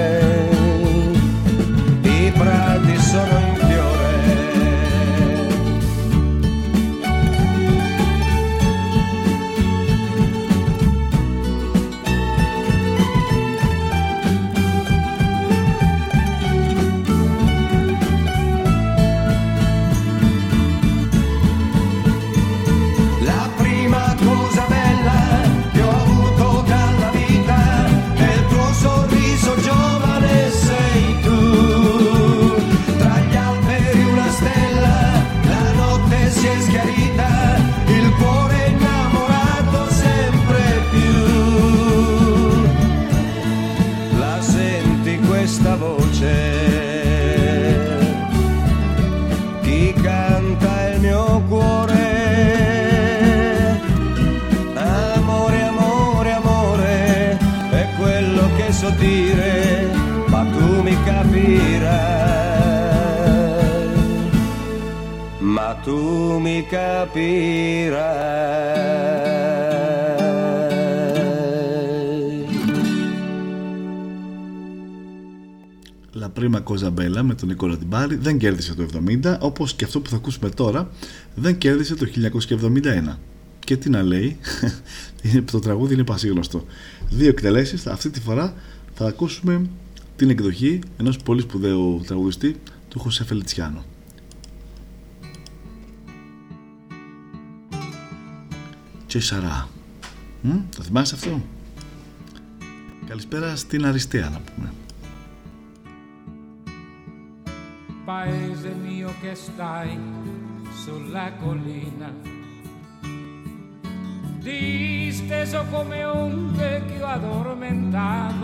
Tu mi capirai. La πρίμα Κοζαμπέλα με τον Νικόλα Τιμπάρη δεν κέρδισε το 70 όπως και αυτό που θα ακούσουμε τώρα δεν κέρδισε το 1971 και τι να λέει είναι- το τραγούδι είναι πασίγνωστο. Δύο εκτελέσεις αυτή τη φορά θα ακούσουμε την εκδοχή ενός πολύ σπουδαίου τραγουδιστή του Χωσέ Τσισαρά. Το θυμάσαι αυτό; Καλησπέρα στην Αριστεία να πούμε. Παέζε μίο και στάει σουλά και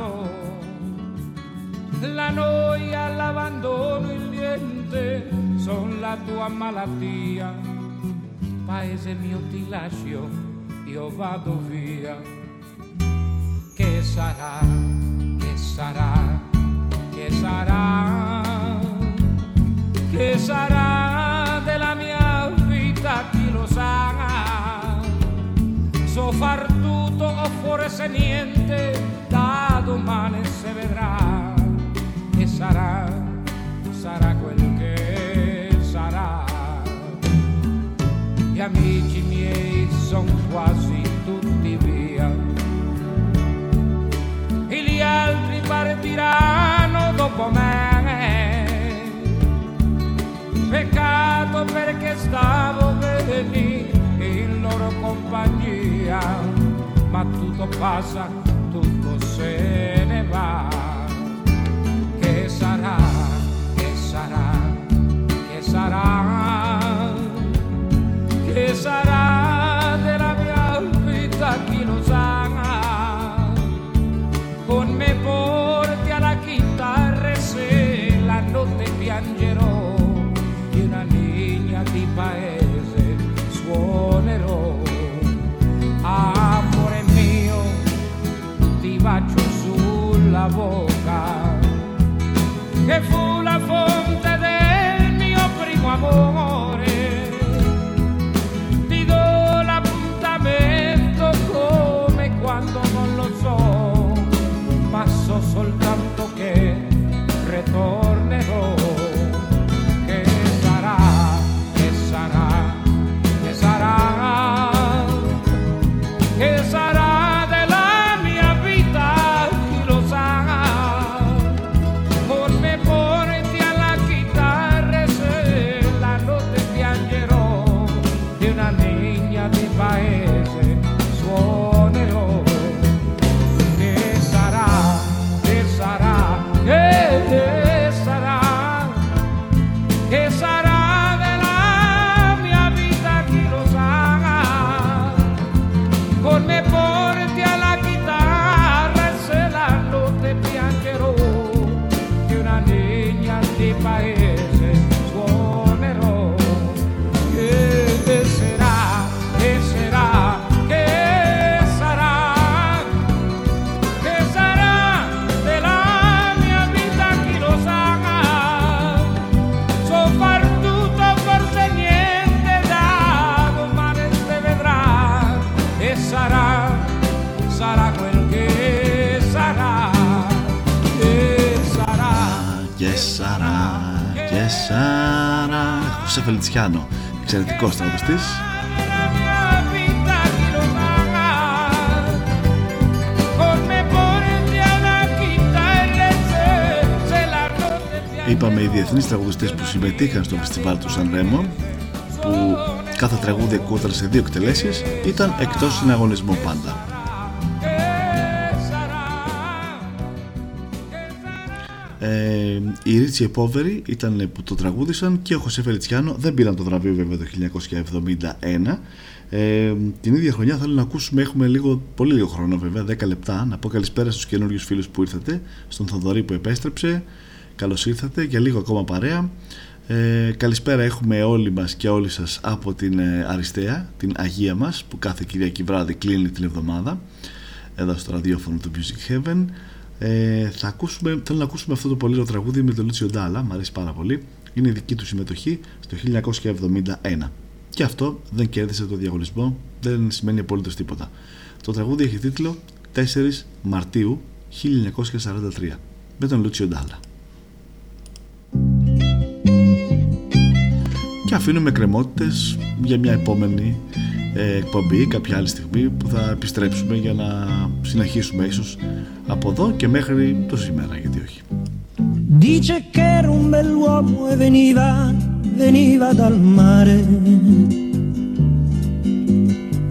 ο. La noia l'abbandono il niente son tua malattia paese mio ti io vado via. Che sarà, che sarà, che sarà? che sarà della mia vita chi lo sa so far tutto o forse niente da domani si vedrà e sarà sarà gli amici miei sono quasi tutti via. E gli altri partiranno dopo me. Peccato perché stavo bene in loro compagnia, ma tutto passa, tutto se ne va. Che sarà, Χωσέ Φελιτσιάνο εξαιρετικός τραγουδιστής Είπαμε οι διεθνείς τραγουδιστές που συμμετείχαν στο φεστιβάλ του Σαν Ρέμο που κάθε τραγούδι ακούγονταν σε δύο εκτελέσεις ήταν εκτός συναγωνισμού πάντα. Ε, η Ρίτσι Επόβερη ήταν που το τραγούδισαν και ο Χωσέ Φελιτσιάνο δεν πήραν το βραβείο βέβαια το 1971 ε, την ίδια χρονιά θέλω να ακούσουμε έχουμε λίγο, πολύ λίγο χρόνο βέβαια 10 λεπτά. Να πω καλησπέρα στους καινούριους φίλους που ήρθατε στον Θοδωρή που επέστρεψε. Καλώς ήρθατε για λίγο ακόμα παρέα. Ε, καλησπέρα έχουμε όλοι μας και όλοι σας από την ε, Αριστεία την Αγία μας που κάθε Κυριακή βράδυ κλείνει την εβδομάδα εδώ στο ραδιόφωνο του Music Heaven ε, θα ακούσουμε, θέλω να ακούσουμε αυτό το πολύ ωραίο τραγούδι με τον Λούτσιο Ντάλα, μου αρέσει πάρα πολύ. Είναι η δική του συμμετοχή στο 1971. Και αυτό δεν κέρδισε το διαγωνισμό, δεν σημαίνει απολύτως τίποτα. Το τραγούδι έχει τίτλο 4 Μαρτίου 1943 με τον Λούτσιο Ντάλα. Και αφήνουμε κρεμότητες για μια επόμενη ε, εκπομπή κάποια άλλη στιγμή που θα επιστρέψουμε για να συνεχίσουμε ίσως από εδώ και μέχρι το σήμερα γιατί όχι Dice che era un bell'uomo e veniva, veniva dal mare.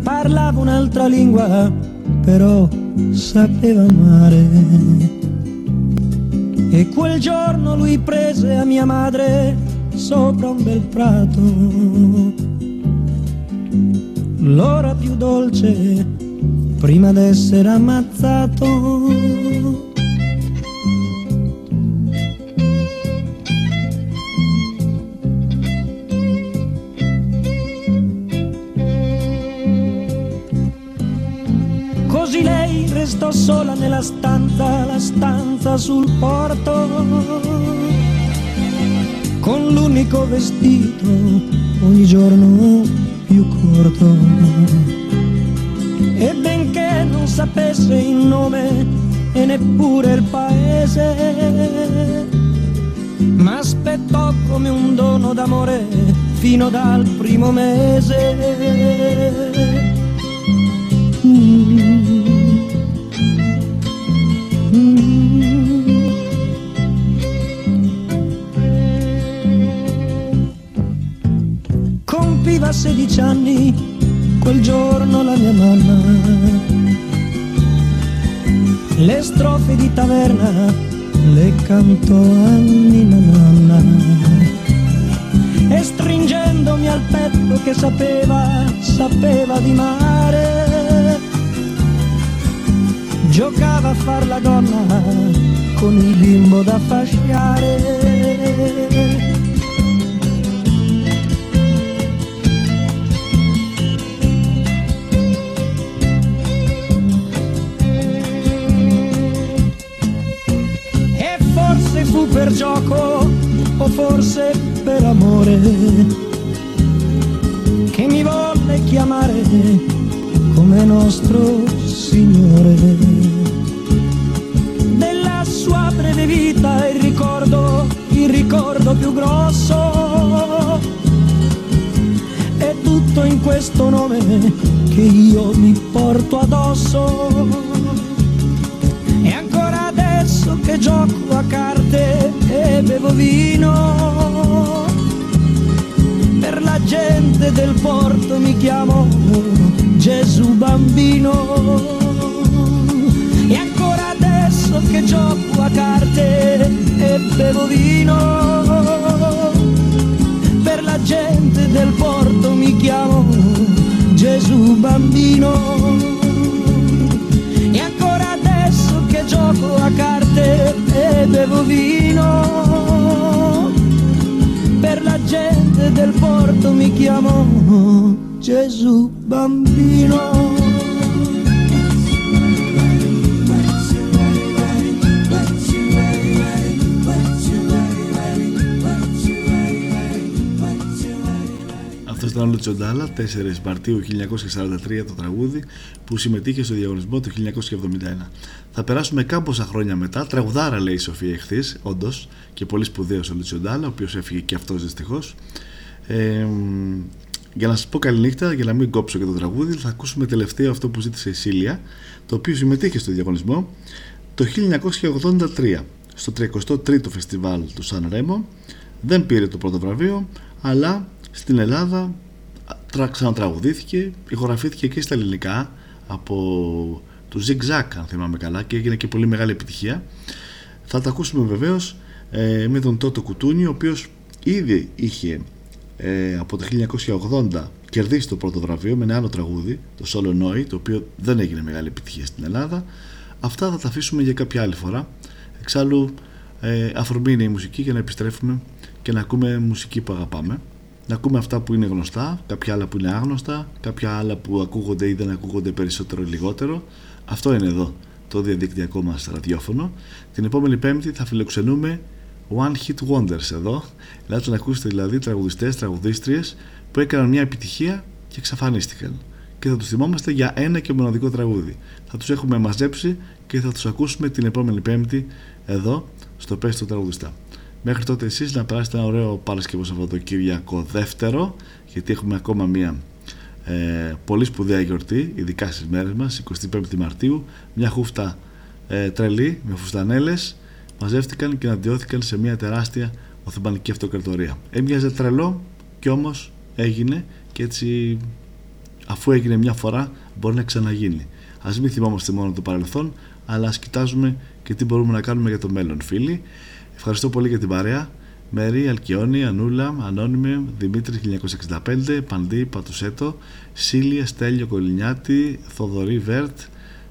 Parlava un'altra lingua, però sapeva amare. E quel giorno lui prese a mia madre sopra un bel prato. L'ora più dolce prima d'essere ammazzato. Così lei restò sola nella stanza, la stanza sul porto, con l'unico vestito ogni giorno più corto. E benché non sapesse il nome e neppure il paese, ma aspettò come un dono d'amore fino dal primo mese. 16 anni quel giorno la mia mamma. Le strofe di taverna le cantò a Nina Nanna. E stringendomi al petto che sapeva, sapeva di mare, giocava a far la donna con il bimbo da fasciare. Gioco o forse per amore che mi volle chiamare come nostro Signore. Della sua breve vita il ricordo, il ricordo più grosso è tutto in questo nome Μαρτίου 1943 το τραγούδι που συμμετείχε στο διαγωνισμό το 1971. Θα περάσουμε κάμποσα χρόνια μετά. Τραγουδάρα λέει η Σοφία εχθής, όντως, και πολύ σπουδαίος ο Λούτσιο Ντάλα, ο οποίος έφυγε και αυτός δυστυχώς. Ε, για να σας πω καληνύχτα, για να μην κόψω και το τραγούδι, θα ακούσουμε τελευταίο αυτό που ζήτησε η Σίλια, το οποίο συμμετείχε στο διαγωνισμό το 1983 στο 33ο φεστιβάλ του Σαν Ρέμο. Δεν πήρε το πρώτο βραβείο, αλλά στην Ελλάδα τρα, ξανατραγουδήθηκε, ηχογραφήθηκε και στα ελληνικά από του Zig Zag, αν θυμάμαι καλά, και έγινε και πολύ μεγάλη επιτυχία. Θα τα ακούσουμε βεβαίως ε, με τον Τότο Κουτούνι, ο οποίος ήδη είχε ε, από το 1980 κερδίσει το πρώτο βραβείο με ένα άλλο τραγούδι, το Solo Noi, το οποίο δεν έγινε μεγάλη επιτυχία στην Ελλάδα. Αυτά θα τα αφήσουμε για κάποια άλλη φορά. Εξάλλου, ε, αφορμή είναι η μουσική για να επιστρέφουμε και να ακούμε μουσική που αγαπάμε. Να ακούμε αυτά που είναι γνωστά, κάποια άλλα που είναι άγνωστα, κάποια άλλα που ακούγονται ή δεν ακούγονται περισσότερο ή λιγότερο. Αυτό είναι εδώ το διαδικτυακό μας ραδιόφωνο. Την επόμενη Πέμπτη θα φιλοξενούμε One Hit Wonders εδώ. Ελάτε να ακούσετε δηλαδή τραγουδιστές, τραγουδίστριες που έκαναν μια επιτυχία και εξαφανίστηκαν. Και θα τους θυμόμαστε για ένα και μοναδικό τραγούδι. Θα τους έχουμε μαζέψει και θα τους ακούσουμε την επόμενη Πέμπτη εδώ στο Πες του Τραγουδιστά. Μέχρι τότε εσείς να περάσετε ένα ωραίο Παρασκευό Σαββατοκύριακο δεύτερο γιατί έχουμε ακόμα μία ε, πολύ σπουδαία γιορτή ειδικά στις μέρες μας 25η Μαρτίου μια χούφτα ε, τρελή με φουστανέλες μαζεύτηκαν και αντιώθηκαν σε μια τεράστια Οθωμανική Αυτοκρατορία. Έμοιαζε τρελό και όμως έγινε και έτσι αφού έγινε μια φορά μπορεί να ξαναγίνει. Ας μην θυμόμαστε μόνο το παρελθόν αλλά ας κοιτάζουμε και τι μπορούμε να κάνουμε για το μέλλον φίλοι. Ευχαριστώ πολύ για την παρέα. Μέρη, Αλκιόνη, Ανούλα, Ανώνυμε, Δημήτρη 1965, Παντή, Πατουσέτο, Σίλια, Στέλιο, Κολυνιάτη, Θοδωρή, Βέρτ,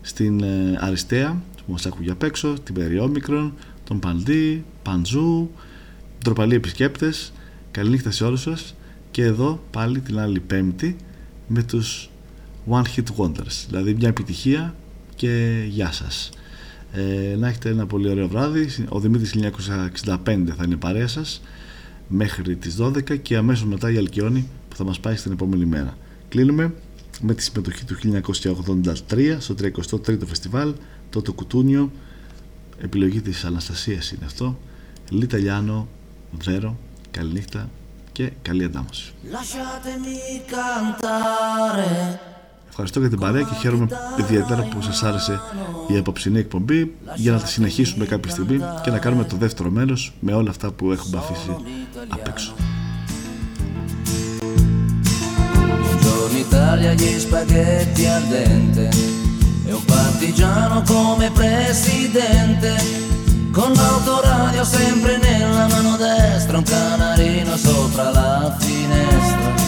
στην ε, Αριστεία που μας άκουγε απ' έξω, την Περιόμικρον, τον Παντή, Παντζού, ντροπαλοί επισκέπτες. Καληνύχτα σε όλους σας και εδώ πάλι την άλλη Πέμπτη με τους One Hit Wonders, δηλαδή μια επιτυχία και γεια σας. Ε, να έχετε ένα πολύ ωραίο βράδυ. Ο Δημήτρης 1965 θα είναι παρέα σας μέχρι τις 12 και αμέσως μετά η Αλκιόνη που θα μας πάει στην επόμενη μέρα. Κλείνουμε με τη συμμετοχή του 1983 στο 33ο φεστιβάλ το το κουτούνιο επιλογή της Αναστασίας είναι αυτό Λιταλιάνο, Βέρο, καληνύχτα και καλή αντάμωση. Lasciatemi cantare Ευχαριστώ για την παρέα και χαίρομαι ιδιαίτερα που σας άρεσε η απόψινή εκπομπή. Για να τη συνεχίσουμε κάποια στιγμή και να κάνουμε το δεύτερο μέρος με όλα αυτά που έχουμε αφήσει απ' έξω. Buongiorno Italia, gli spaghetti al dente. E un partigiano come presidente. Con l'autoradio sempre nella mano destra Un canarino sopra la finestra. Buongiorno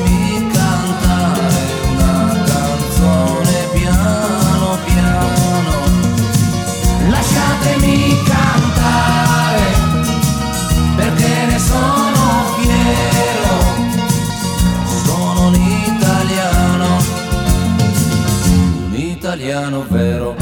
Italiano vero.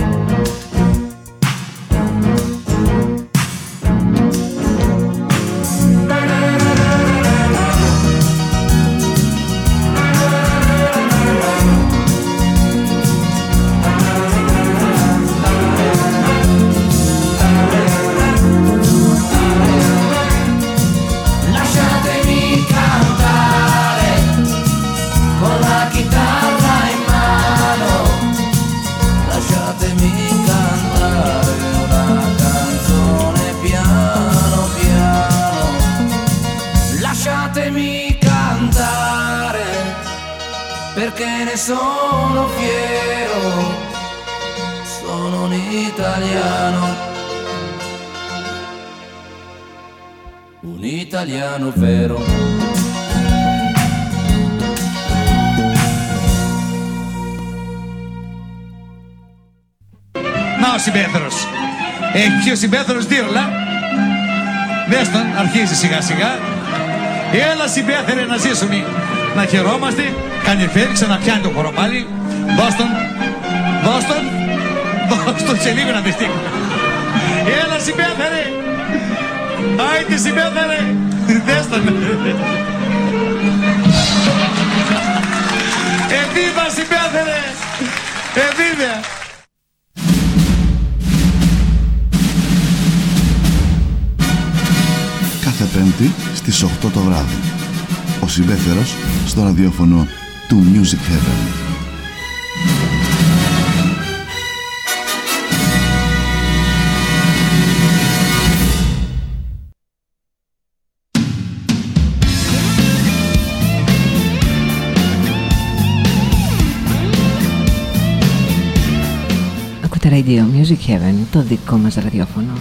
Italiano vero; Να ο συμπέθερος. Έχει ο συμπέθερος δίρλα. Δες τον, αρχίζει σιγά σιγά. Έλα συμπέθερε να ζήσουμε. Να χαιρόμαστε. Κάνει φέρει, ξαναπιάνει το χώρο πάλι. Δώσ' τον. Δώσ' τον. Δώσ' τον σε λίγο να δεις τι. Έλα συμπέθερε. Άιτε συμπέθερε. Δες τον. Εβίβα συμπέθερε. Εβίβα. Κάθε Πέμπτη στις 8 το βράδυ. Ο Συμπέθερος στο ραδιόφωνο του Music Heaven. Music Heaven, το δικό μας ραδιόφωνο.